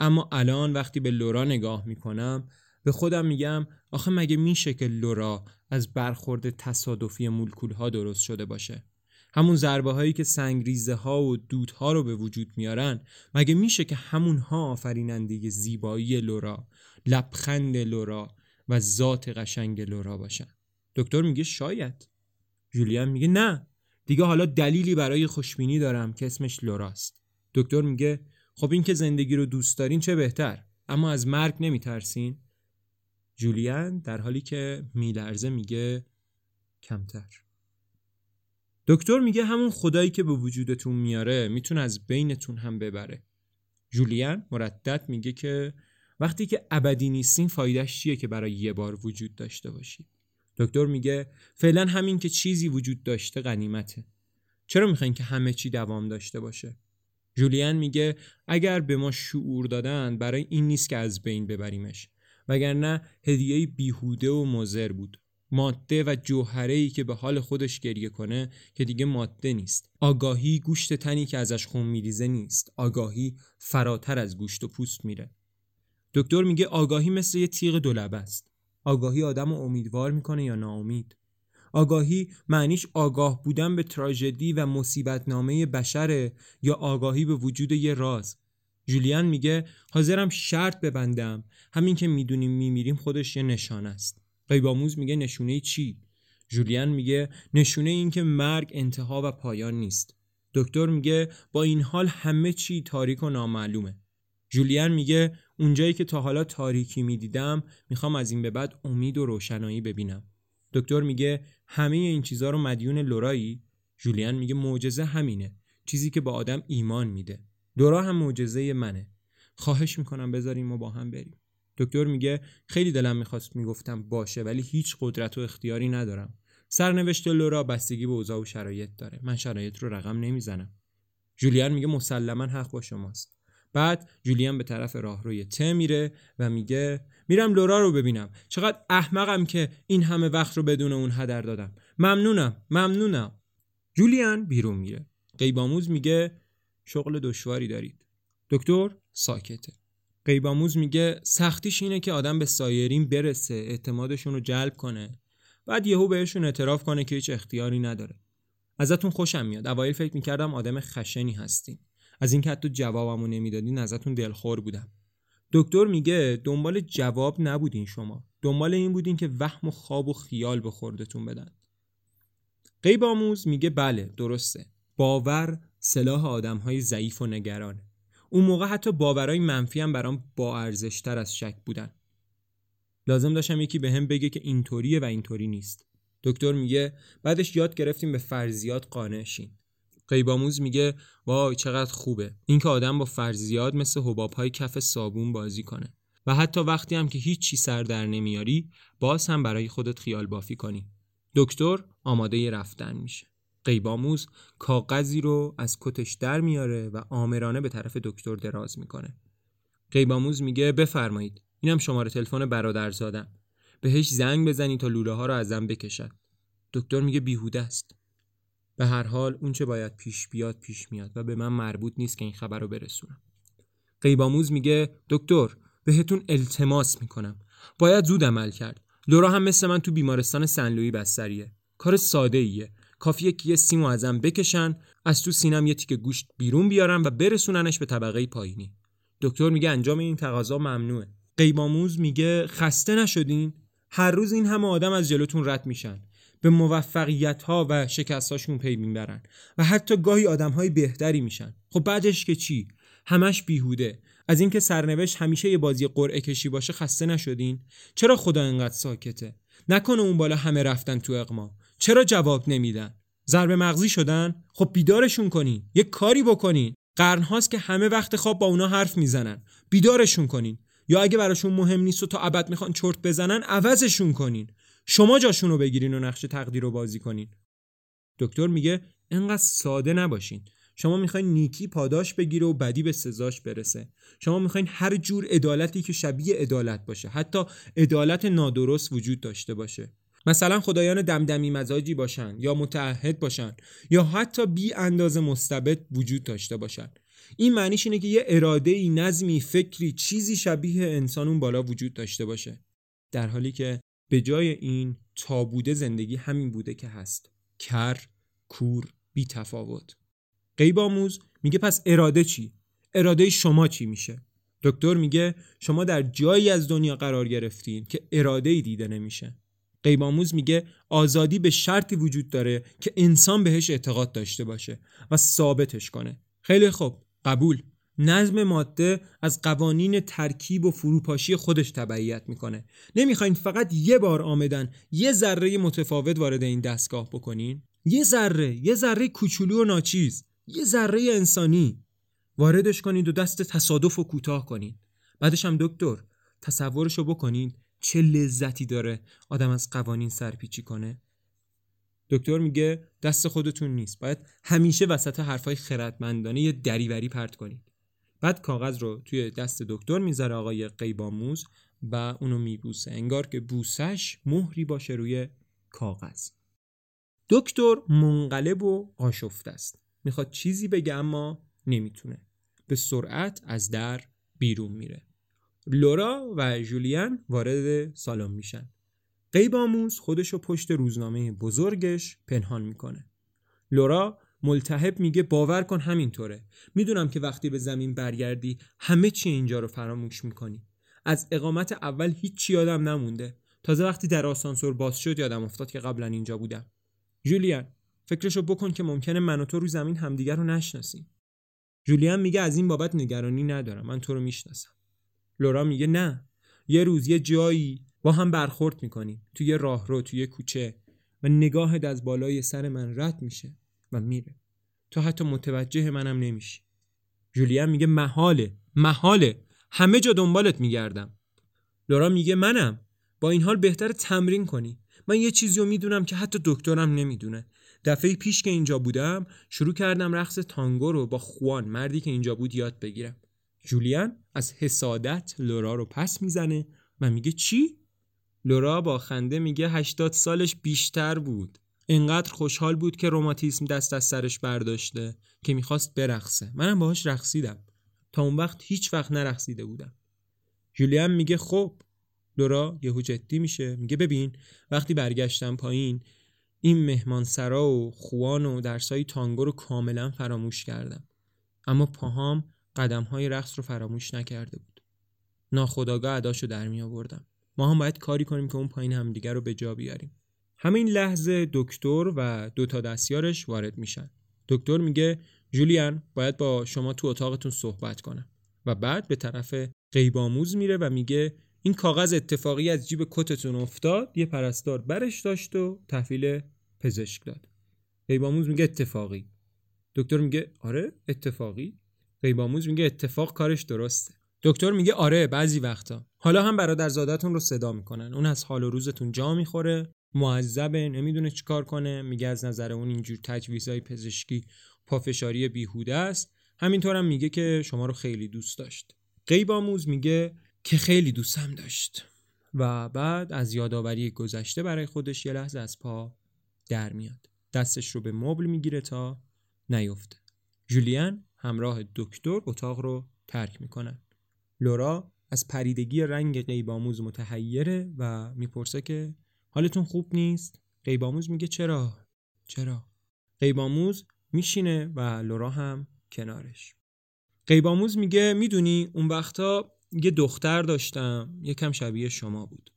اما الان وقتی به لورا نگاه می‌کنم به خودم میگم آخه مگه میشه که لورا از برخورد تصادفی مولکول ها درست شده باشه؟ همون ضربه هایی که سنگریزه ها و دودها رو به وجود میارن مگه میشه که همون ها آفریننده زیبایی لورا لبخند لورا و ذات قشنگ لورا باشن؟ دکتر میگه شاید. جولیان میگه نه. دیگه حالا دلیلی برای خوشبینی دارم که اسمش لوراست. دکتر میگه خب این که زندگی رو دوست دارین چه بهتر؟ اما از مرگ نمیترسین؟ جولیان در حالی که میلرزه میگه کمتر. دکتر میگه همون خدایی که به وجودتون میاره می‌تونه از بینتون هم ببره. جولیان مردد میگه که وقتی که ابدی نیستین فایدهش چیه که برای یه بار وجود داشته باشید دکتر میگه فعلا همین که چیزی وجود داشته غنیمته. چرا می‌خواین که همه چی دوام داشته باشه؟ جولیان میگه اگر به ما شعور دادن برای این نیست که از بین ببریمش. وگرنه هدیه بیهوده و مزر بود. ماده و جوهره ای که به حال خودش گریه کنه که دیگه ماده نیست. آگاهی گوشت تنی که ازش خون میریزه نیست. آگاهی فراتر از گوشت و پوست میره. دکتر میگه آگاهی مثل یه تیغ دولبه است. آگاهی آدم رو امیدوار می‌کنه یا ناامید؟ آگاهی معنیش آگاه بودن به تراژدی و مصیبت نامه بشره یا آگاهی به وجود یه راز؟ جولیان میگه حاضرم شرط ببندم. همین که می‌دونیم میمیریم خودش یه نشان است. قیباموز میگه نشونه چی؟ جولیان میگه نشونه این که مرگ انتها و پایان نیست. دکتر میگه با این حال همه چی تاریک و نامعلومه. جولیان میگه اونجایی که تا حالا تاریکی می‌دیدم می‌خوام از این به بعد امید و روشنایی ببینم. دکتر میگه همه این چیزها رو مدیون لورایی؟ جولیان میگه معجزه همینه. چیزی که با آدم ایمان میده. لورا هم معجزه منه. خواهش می‌کنم بذاریم ما با هم بریم. دکتر میگه خیلی دلم می‌خواست می‌گفتم باشه ولی هیچ قدرت و اختیاری ندارم. سرنوشت لورا بستگی به اوضاع و شرایط داره. من شرایط رو رقم نمی‌زنم. جولیان میگه مسلما حق با شماست. بعد جولیان به طرف راهروی ت میره و میگه میرم لورا رو ببینم. چقدر احمقم که این همه وقت رو بدون اون هدر دادم. ممنونم ممنونم. جولیان بیرون میره. قیباموز میگه شغل دشواری دارید. دکتر ساکته. قیباموز میگه سختیش اینه که آدم به سایرین برسه اعتمادشون رو جلب کنه. بعد یهو بهشون اعتراف کنه که هیچ اختیاری نداره. ازتون خوشم میاد. اوایل فکر می‌کردم آدم خشنی هستین از اینکه حتی جوابمو نمی‌دادین ازتون دلخور بودم. دکتر میگه دنبال جواب نبودین شما. دنبال این بودین که وهم و خواب و خیال به خوردتون بدن. قیب آموز میگه بله درسته. باور سلاح آدم های ضعیف و نگرانه. اون موقع حتی باورهای منفی هم برام با ارزشتر از شک بودن. لازم داشتم یکی به هم بگه که اینطوریه و اینطوری نیست. دکتر میگه بعدش یاد گرفتیم به فرضیات قانع شین قیباموز میگه وای چقدر خوبه. اینکه آدم با فرضیات مثل های کف صابون بازی کنه. و حتی وقتی هم که هیچی سر در نمیاری باز هم برای خودت خیال بافی کنی. دکتر آماده رفتن میشه. قیباموز کاغذی رو از کتش در میاره و آمرانه به طرف دکتر دراز می‌کنه. قیباموز میگه بفرمایید اینم شماره تلفن برادرزادم. بهش زنگ بزنی تا لوله ها رو ازم بکشد. دکتر میگه بیهوده است. به هر حال اون چه باید پیش بیاد پیش میاد و به من مربوط نیست که این خبر رو برسونم. قیباموز میگه دکتر بهتون التماس می‌کنم. باید زود عمل کرد. لورا هم مثل من تو بیمارستان سنلوی بستریه. کار ساده ایه کافیه که یه سیمو ازم بکشن از تو سینم یه تیکه گوشت بیرون بیارن و برسوننش به طبقه پایینی. دکتر میگه انجام این تقاضا ممنوعه. قیباموز میگه خسته نشدین. هر روز این همه آدم از جلوتون رد میشن. به موفقیت ها و شکست هاشون پی می‌برن و حتی گاهی آدم های بهتری میشن. خب بعدش که چی؟ همش بیهوده. از اینکه سرنوشت همیشه یه بازی قرعه کشی باشه خسته نشدین؟ چرا خدا انقدر ساکته؟ نکنه اون بالا همه رفتن تو اقما. چرا جواب نمیدن؟ ضربه مغزی شدن؟ خب بیدارشون کنین. یه کاری بکنین. قرن هاست که همه وقت خواب با اونا حرف می‌زنن. بیدارشون کنین. یا اگه براشون مهم نیست و تا ابد می‌خوان چرت بزنن عوضشون کنین. شما جاشون بگیرین و نقش تقدیر رو بازی کنین. دکتر میگه انقدر ساده نباشین. شما می‌خواین نیکی پاداش بگیره و بدی به سزاش برسه. شما می‌خواین هر جور عدالتی که شبیه عدالت باشه حتی عدالت نادرست وجود داشته باشه. مثلا خدایان دمدمی مزاجی باشن یا متعهد باشن یا حتی بی اندازه مستبد وجود داشته باشن. این معنیش اینه که یه اراده ای نظمی فکری چیزی شبیه انسان اون بالا وجود داشته باشه. در حالی که به جای این تابوده زندگی همین بوده که هست. کر کور بی تفاوت قیب آموز میگه پس اراده چی؟ اراده شما چی میشه؟ دکتر میگه شما در جایی از دنیا قرار گرفتین که اراده ای دیده نمیشه. قیباموز میگه آزادی به شرطی وجود داره که انسان بهش اعتقاد داشته باشه و ثابتش کنه. خیلی خوب. قبول. نظم ماده از قوانین ترکیب و فروپاشی خودش تبعیت می‌کنه. نمی‌خواین فقط یه بار آمدن یه ذره متفاوت وارد این دستگاه بکنین؟ یه ذره یه ذره کوچولو و ناچیز یه ذره انسانی. واردش کنید و دست تصادف و کوتاه کنید بعدش هم دکتر تصورشو بکنید چه لذتی داره آدم از قوانین سرپیچی کنه. دکتر میگه دست خودتون نیست. باید همیشه وسط حرفای خردمندانه یه دریوری پرت کنید بعد کاغذ رو توی دست دکتر می‌ذاره آقای قیباموز و اونو میبوسه. انگار که بوسش مهری باشه روی کاغذ. دکتر منقلب و آشفته است. می‌خواد چیزی بگه اما نمی‌تونه. به سرعت از در بیرون میره. لورا و جولیان وارد سالن میشن. قیب آموز خودشو پشت روزنامه بزرگش پنهان می‌کنه. لورا ملتهب میگه باور کن همینطوره. می‌دونم که وقتی به زمین برگردی همه چی اینجا رو فراموش می‌کنی. از اقامت اول هیچ یادم نمونده. تازه وقتی در آسانسور باز شد یادم افتاد که قبلا اینجا بودم. جولیان فکرشو بکن که ممکنه من و تو رو زمین همدیگر رو نشناسیم. جولیان میگه از این بابت نگرانی ندارم. من تو رو می‌شناسم. لورا میگه نه. یه روز یه جایی با هم برخورد می‌کنیم. توی راهرو توی کوچه. و نگاهت از بالای سر من رد میشه. و میره. تو حتی متوجه منم نمیشی. جولیان میگه محاله محاله. همه جا دنبالت میگردم. لورا میگه منم. با این حال بهتر تمرین کنی. من یه چیزی رو می‌دونم که حتی دکترم نمی‌دونه. دفعه پیش که اینجا بودم شروع کردم رقص تانگو رو با خوان مردی که اینجا بود یاد بگیرم. جولیان از حسادت لورا رو پس می‌زنه و میگه چی؟ لورا با خنده میگه 80 سالش بیشتر بود. انقدر خوشحال بود که روماتیسم دست از سرش برداشته که می‌خواست برقصه. منم باهاش رقصیدم. تا اون وقت هیچ وقت نرقصیده بودم. جولیان میگه خب لورا یهو جدی میشه. میگه ببین وقتی برگشتم پایین این مهمان سرا و خوان و درسای تانگو رو کاملا فراموش کردم. اما پاهام قدم های رقص رو فراموش نکرده بود. ناخداگاه اداشو در می آوردم ما هم باید کاری کنیم که اون پایین همدیگر رو به جا بیاریم. همین لحظه دکتر و دو تا دستیارش وارد میشن. دکتر میگه جولیان باید با شما تو اتاقتون صحبت کنم. و بعد به طرف غیبآموز میره و میگه این کاغذ اتفاقی از جیب کتتون افتاد یه پرستار برش داشت و تحویل پزشک داد. غیبآموز میگه اتفاقی. دکتر میگه آره اتفاقی. غیبآموز میگه اتفاق کارش درسته. دکتر میگه آره بعضی وقتا. حالا هم برادرزادتون رو صدا می‌کنن. اون از حال و روزتون جا می‌خوره. معذبه نمی‌دونه چیکار کنه. میگه از نظر اون اینجور تجویزهای پزشکی پافشاری بیهوده است. همینطورم هم میگه که شما رو خیلی دوست داشت. غیب آموز میگه که خیلی دوستم داشت. و بعد از یادآوری گذشته برای خودش یه لحظه از پا در میاد. دستش رو به مبل می‌گیره تا نیفته. جولیان همراه دکتر اتاق رو ترک می‌کنن لورا از پریدگی رنگ غیبآموز متحیره و می‌پرسه که حالتون خوب نیست؟ غیبآموز میگه چرا؟ چرا؟ غیبآموز میشینه و لورا هم کنارش. غیبآموز میگه می‌دونی اون وقتا یه دختر داشتم یکم شبیه شما بود.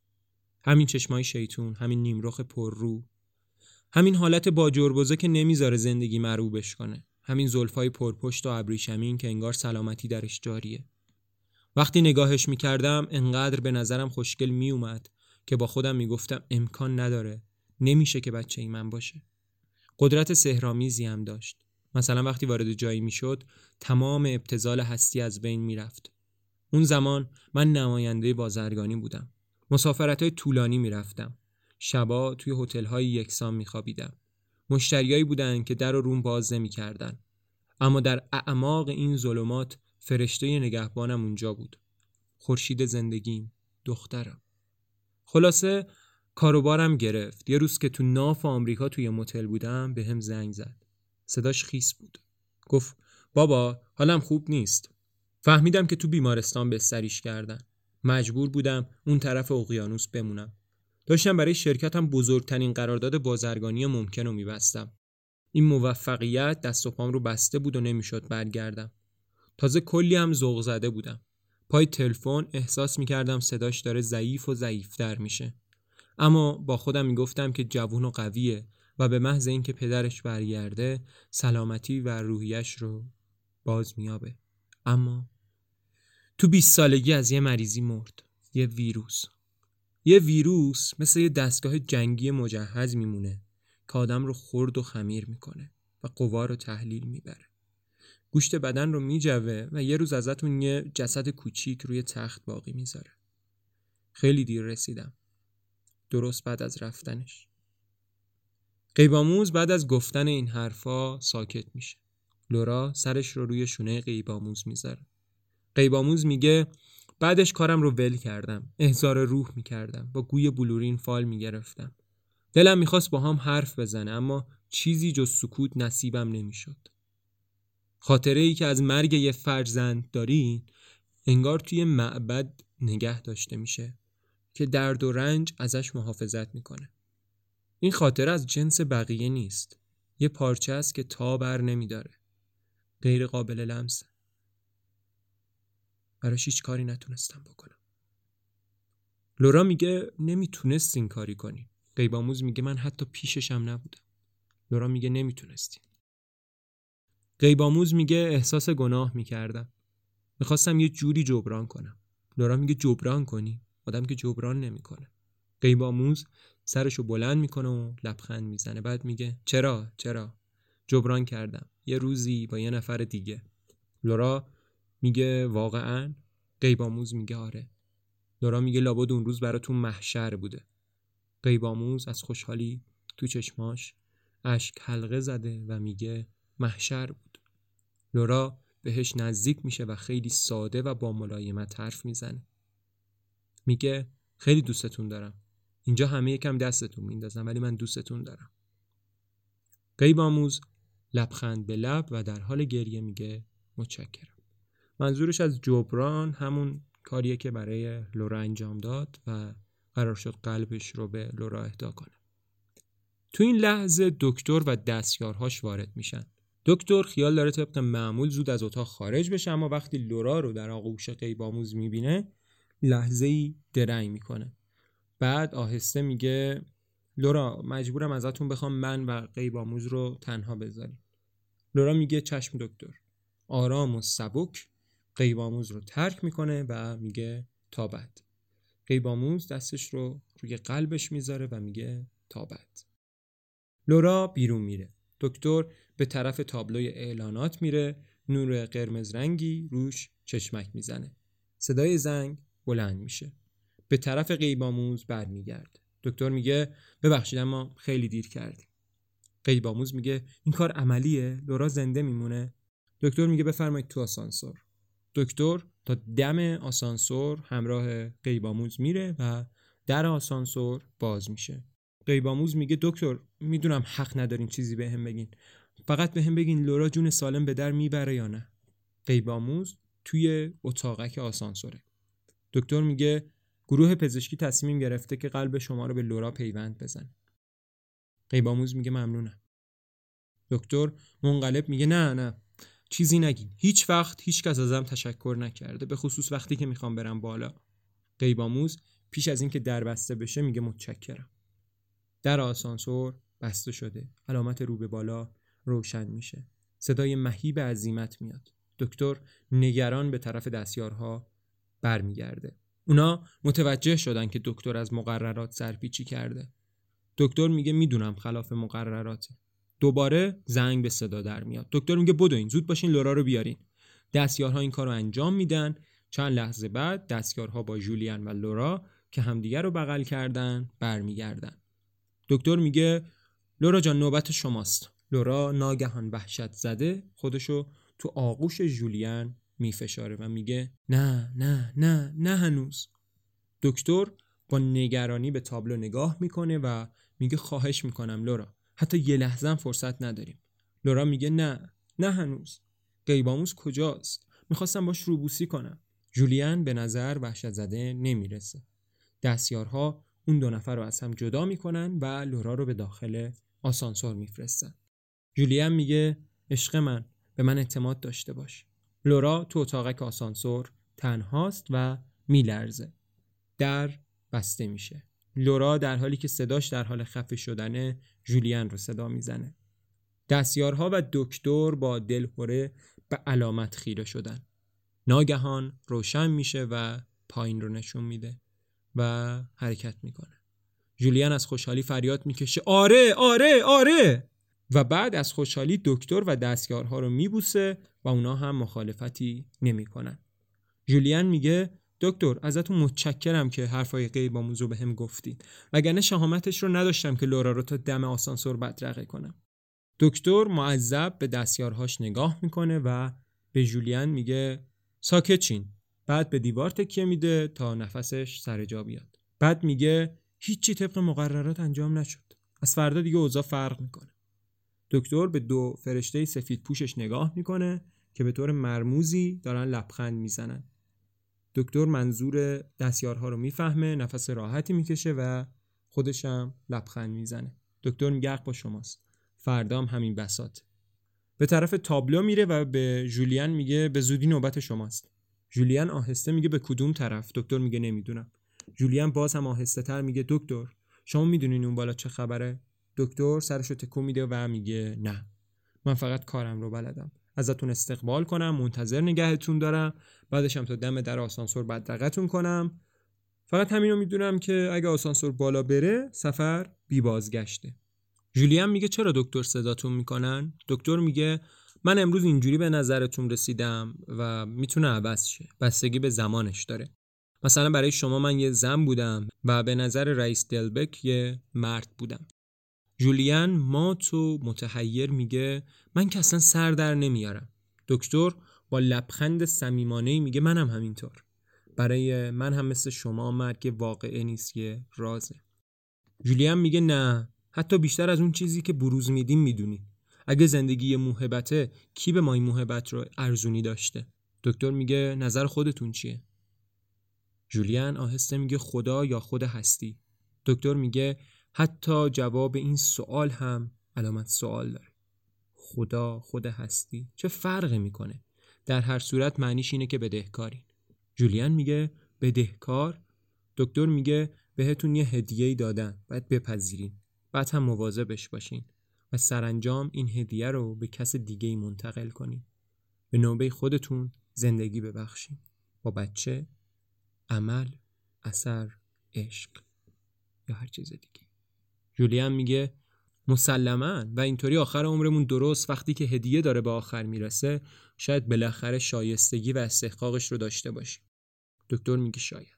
همین چشمای شیطون همین نیمرخ پر رو همین حالت با جربزه که نمی‌ذاره زندگی مروبش کنه. همین زلفای پرپشت و ابریشمین که انگار سلامتی درش جاریه. وقتی نگاهش می‌کردم انقدر به نظرم خوشگل میومد که با خودم می‌گفتم امکان نداره. نمیشه که بچه ای من باشه. قدرت سهرامیزی هم داشت. مثلا وقتی وارد جایی می‌شد تمام ابتزال هستی از بین می‌رفت. اون زمان من نماینده بازرگانی بودم. مسافرت های طولانی می‌رفتم. شبا توی هتل های یکسان میخوابیدم. مشتریایی بودن که در و روم باز نمی‌کردن. اما در اعماق این ظلمات فرشته نگهبانم اونجا بود. خورشید زندگیم دخترم. خلاصه کاروبارم گرفت. یه روز که تو ناف آمریکا توی متل بودم به هم زنگ زد. صداش خیس بود. گفت بابا حالم خوب نیست. فهمیدم که تو بیمارستان بستریش کردن. مجبور بودم اون طرف اقیانوس بمونم. داشتم برای شرکتم بزرگترین قرارداد بازرگانی ممکن رو میبستم. این موفقیت دست و پام رو بسته بود و نمی‌شد برگردم. تازه کلی هم ذوق زده بودم. پای تلفن احساس می‌کردم صداش داره ضعیف و ضعیفتر میشه. اما با خودم می‌گفتم که جوون و قویه و به محض اینکه پدرش برگرده سلامتی و روحیش رو باز میابه اما تو 20 سالگی از یه مریضی مرد یه ویروس. یه ویروس مثل یه دستگاه جنگی مجهز میمونه که آدم رو خرد و خمیر می‌کنه و قوا رو تحلیل می‌بره. گوشت بدن رو میجوه و یه روز ازتون یه جسد کوچیک روی تخت باقی می‌ذاره. خیلی دیر رسیدم. درست بعد از رفتنش. قیباموز بعد از گفتن این حرفا ساکت میشه. لورا سرش رو روی شونه قیباموز می‌ذاره. قیباموز میگه بعدش کارم رو ول کردم. احزار روح می‌کردم. با گوی بلورین فال می‌گرفتم. دلم می‌خواست با هم حرف بزنه اما چیزی جز سکوت نصیبم نمی‌شد. خاطره ای که از مرگ یه فرزند داری انگار توی معبد نگه داشته میشه که درد و رنج ازش محافظت می‌کنه. این خاطره از جنس بقیه نیست. یه پارچه است که تا بر نمیداره. غیر قابل لمسه. براش هیچ کاری نتونستم بکنم. لورا میگه نمی‌تونست این کاری کنی قیباموز میگه من حتی پیششم نبودم. لورا میگه نمی‌تونستی قیباموز میگه احساس گناه می‌کردم. می‌خواستم یه جوری جبران کنم. لورا میگه جبران کنی. آدم که جبران نمی‌کنه. قیباموز سرشو بلند می‌کنه و لبخند می‌زنه. بعد میگه چرا چرا؟ جبران کردم. یه روزی با یه نفر دیگه. لورا میگه واقعا؟ قیباموز میگه آره. لورا میگه لابد اون روز براتون محشر بوده. قیباموز از خوشحالی تو چشماش اشک حلقه زده و میگه محشر بود. لورا بهش نزدیک میشه و خیلی ساده و با ملایمت حرف می‌زنه. میگه خیلی دوستتون دارم. اینجا همه یکم دستتون میندازم ولی من دوستتون دارم. قیباموز لبخند به لب و در حال گریه میگه متشکرم. منظورش از جبران همون کاریه که برای لورا انجام داد و قرار شد قلبش رو به لورا اهدا کنه. تو این لحظه دکتر و دستیارهاش وارد میشن. دکتر خیال داره طبق معمول زود از اتاق خارج بشه اما وقتی لورا رو در آغوش قیباموز می‌بینه لحظه ای درنگ می‌کنه. بعد آهسته میگه لورا مجبورم ازتون بخوام من و قیباموز رو تنها بذاریم. لورا میگه چشم دکتر آرام و سبک قیباموز رو ترک می‌کنه و میگه تا بعد. قیباموز دستش رو روی قلبش می‌ذاره و میگه تا بعد. لورا بیرون میره. دکتر به طرف تابلوی اعلانات میره نور قرمز رنگی روش چشمک می‌زنه. صدای زنگ بلند میشه. به طرف قیباموز برمیگرده. دکتر میگه ببخشید اما خیلی دیر کردیم. قیباموز میگه این کار عملیه لورا زنده میمونه. دکتر میگه بفرمایید تو آسانسور. دکتر تا دم آسانسور همراه قیباموز میره و در آسانسور باز میشه. قیباموز میگه دکتر می‌دونم حق ندارین چیزی به هم بگین فقط به هم بگین لورا جون سالم به در می‌بره یا نه؟ قیباموز توی اتاقک آسانسوره. دکتر میگه گروه پزشکی تصمیم گرفته که قلب شما رو به لورا پیوند بزنه. قیباموز میگه ممنونم. دکتر منقلب میگه نه نه. چیزی نگین. هیچ وقت هیچ کس ازم تشکر نکرده به خصوص وقتی که می‌خوام برم بالا. قیباموز پیش از اینکه در بسته بشه میگه متشکرم. در آسانسور بسته شده. علامت رو به بالا. روشن میشه. صدای مهیب عظیمت میاد. دکتر نگران به طرف دستیارها برمیگرده. اونا متوجه شدن که دکتر از مقررات سرپیچی کرده. دکتر میگه می‌دونم خلاف مقرراته. دوباره زنگ به صدا در میاد. دکتر میگه بدوین زود باشین لورا رو بیارین. دستیارها این کار رو انجام میدن. چند لحظه بعد دستیارها با جولیان و لورا که همدیگر رو بغل کردن برمیگردن. دکتر میگه لورا جان نوبت شماست. لورا ناگهان وحشت زده خودشو تو آغوش جولیان میفشاره و میگه نه نه نه نه هنوز. دکتر با نگرانی به تابلو نگاه می‌کنه و میگه خواهش می‌کنم لورا حتی یه لحظه فرصت نداریم. لورا میگه نه نه هنوز. قیباموس کجاست؟ می‌خواستم باش روبوسی کنم. جولیان به نظر وحشت زده نمی‌رسه. دستیارها اون دو نفر رو از هم جدا می‌کنن و لورا رو به داخل آسانسور میفرستن. جولیان میگه عشق من به من اعتماد داشته باش. لورا تو اتاقک آسانسور تنهاست و میلرزه. در بسته میشه. لورا در حالی که صداش در حال خفه شدنه جولیان رو صدا می‌زنه. دستیارها و دکتر با دلهوره به علامت خیره شدن. ناگهان روشن میشه و پایین رو نشون میده و حرکت می‌کنه. جولیان از خوشحالی فریاد می‌کشه. آره آره آره! و بعد از خوشحالی دکتر و دستیارها رو میبوسه و اونا هم مخالفتی نمی‌کنن. جولیان میگه دکتر ازتون متشکرم که حرفای غیب آموزو به هم گفتید وگرنه شهامتش رو نداشتم که لورا رو تا دم آسانسور بدرقه کنم. دکتر معذب به دستیارهاش نگاه می‌کنه و به جولیان میگه ساکت چین بعد به دیوار تکیه میده تا نفسش سر جا بیاد. بعد میگه هیچی طبق مقررات انجام نشد. از فردا دیگه اوضاع فرق می‌کنه. دکتر به دو فرشته سفید پوشش نگاه می‌کنه که به طور مرموزی دارن لبخند می‌زنن. دکتر منظور دستیارها رو می‌فهمه نفس راحتی می‌کشه و خودشم لبخند می‌زنه. دکتر میگه با شماست. فردام همین بسات به طرف تابلو میره و به جولیان میگه به زودی نوبت شماست. جولیان آهسته میگه به کدوم طرف؟ دکتر میگه نمی‌دونم. جولیان باز هم آهسته تر میگه دکتر شما می‌دونین اون بالا چه خبره؟ دکتر سرش رو تکون میده و میگه نه من فقط کارم رو بلدم. ازتون استقبال کنم منتظر نگهتون دارم. بعدش هم تا دم در آسانسور بدرقتون کنم. فقط همین رو می‌دونم که اگه آسانسور بالا بره سفر بی بازگشته. جولیان میگه چرا دکتر صداتون می‌کنن؟ دکتر میگه من امروز اینجوری به نظرتون رسیدم و می‌تونه عوض شه. بستگی به زمانش داره. مثلا برای شما من یه زن بودم و به نظر رئیس دلبک یه مرد بودم. جولیان مات و متحیر میگه من که اصلا سر در نمیارم. دکتر با لبخند صمیمانه میگه منم همینطور. برای من هم مثل شما مرگ واقعه نیست یه رازه. جولیان میگه نه حتی بیشتر از اون چیزی که بروز میدیم می‌دونی. اگه زندگی موهبته کی به ما این موهبت رو ارزونی داشته؟ دکتر میگه نظر خودتون چیه؟ جولیان آهسته میگه خدا یا خود هستی. دکتر میگه حتی جواب این سوال هم علامت سوال داره. خدا خود هستی. چه فرقی می‌کنه؟ در هر صورت معنیش اینه که بدهکارین. جولیان میگه بدهکار. دکتر میگه بهتون یه هدیه دادن. باید بپذیرین. بعد هم مواظبش باشین. و سرانجام این هدیه رو به کس دیگه منتقل کنین. به نوبه خودتون زندگی ببخشین. با بچه عمل اثر عشق یا هر چیز دیگه. جولیان میگه مسلما و اینطوری آخر عمرمون درست. وقتی که هدیه داره به آخر می‌رسه شاید بالاخره شایستگی و استحقاقش رو داشته باشیم. دکتر میگه شاید.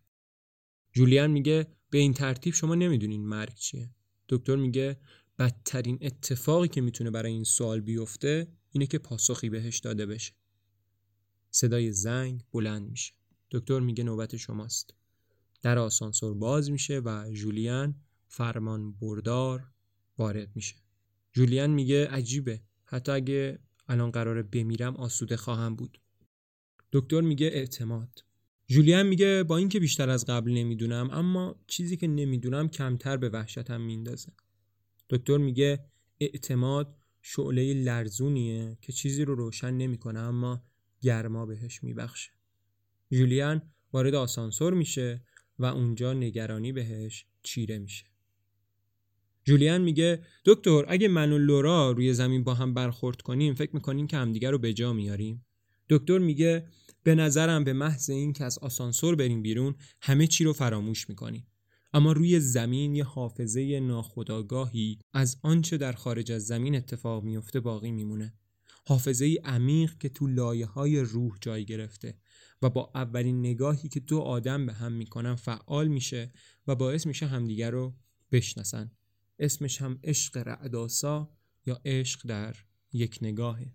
جولیان میگه به این ترتیب شما نمی‌دونین مرگ چیه. دکتر میگه بدترین اتفاقی که می‌تونه برای این سوال بیفته اینه که پاسخی بهش داده بشه. صدای زنگ بلند میشه. دکتر میگه نوبت شماست. در آسانسور باز میشه و جولیان فرمان بردار وارد میشه. جولیان میگه عجیبه. حتی اگه الان قراره بمیرم آسوده خواهم بود. دکتر میگه اعتماد. جولیان میگه با اینکه بیشتر از قبل نمی‌دونم اما چیزی که نمی‌دونم کمتر به وحشتم میندازه. دکتر میگه اعتماد شعله لرزونیه که چیزی رو روشن نمی‌کنه اما گرما بهش میبخشه. جولیان وارد آسانسور میشه و اونجا نگرانی بهش چیره میشه. جولیان میگه دکتر اگه من و لورا روی زمین با هم برخورد کنیم فکر می‌کنین که همدیگه رو به جا میاریم؟ دکتر میگه به نظرم به محض این که از آسانسور بریم بیرون همه چی رو فراموش می‌کنیم. اما روی زمین یه حافظه ناخودآگاهی از آنچه در خارج از زمین اتفاق میفته باقی میمونه. حافظه عمیق که تو لایه های روح جای گرفته و با اولین نگاهی که دو آدم به هم می‌کنن فعال میشه و باعث میشه همدیگر رو بشناسن. اسمش هم عشق رعداسا یا عشق در یک نگاهه.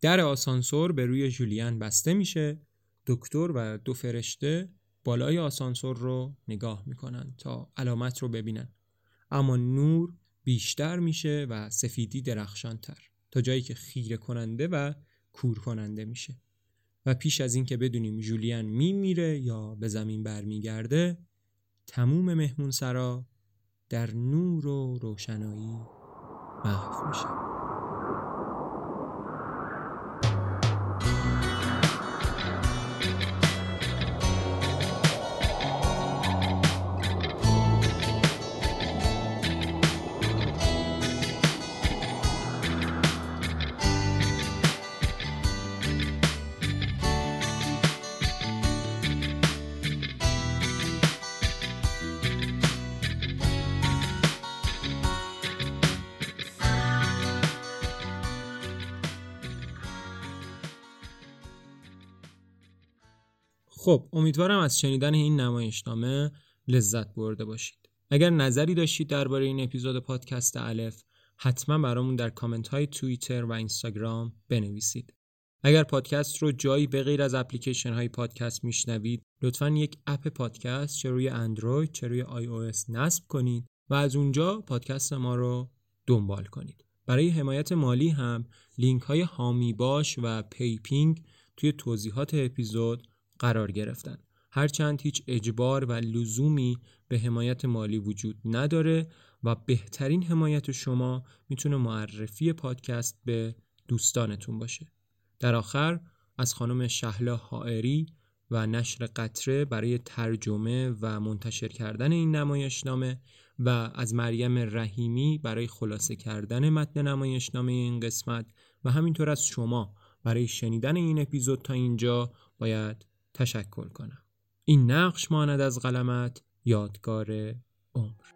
در آسانسور به روی جولیان بسته میشه دکتر و دو فرشته بالای آسانسور رو نگاه می‌کنن تا علامت رو ببینن. اما نور بیشتر میشه و سفیدی درخشانتر تا جایی که خیره کننده و کور کننده میشه. و پیش از اینکه بدونیم جولیان میمیره یا به زمین برمیگرده تموم مهمون سرا در نور و روشنایی محو میشه خب امیدوارم از شنیدن این نمایشنامه لذت برده باشید. اگر نظری داشتید درباره این اپیزود پادکست الف حتما برامون در کامنت های توییتر و اینستاگرام بنویسید. اگر پادکست رو جایی به غیر از اپلیکیشن های پادکست میشنوید لطفا یک app پادکست چه روی اندروید چه روی iOS نصب کنید و از اونجا پادکست ما رو دنبال کنید. برای حمایت مالی هم لینک های حامی باش و پیپینگ توی توضیحات اپیزود قرار گرفتن. هرچند هیچ اجبار و لزومی به حمایت مالی وجود نداره و بهترین حمایت شما می‌تونه معرفی پادکست به دوستانتون باشه. در آخر از خانم شهلا حائری و نشر قطره برای ترجمه و منتشر کردن این نمایشنامه و از مریم رحیمی برای خلاصه کردن متن نمایشنامه این قسمت و همینطور از شما برای شنیدن این اپیزود تا اینجا باید تشکر کنم. این نقش ماند از قلمت یادگار عمر.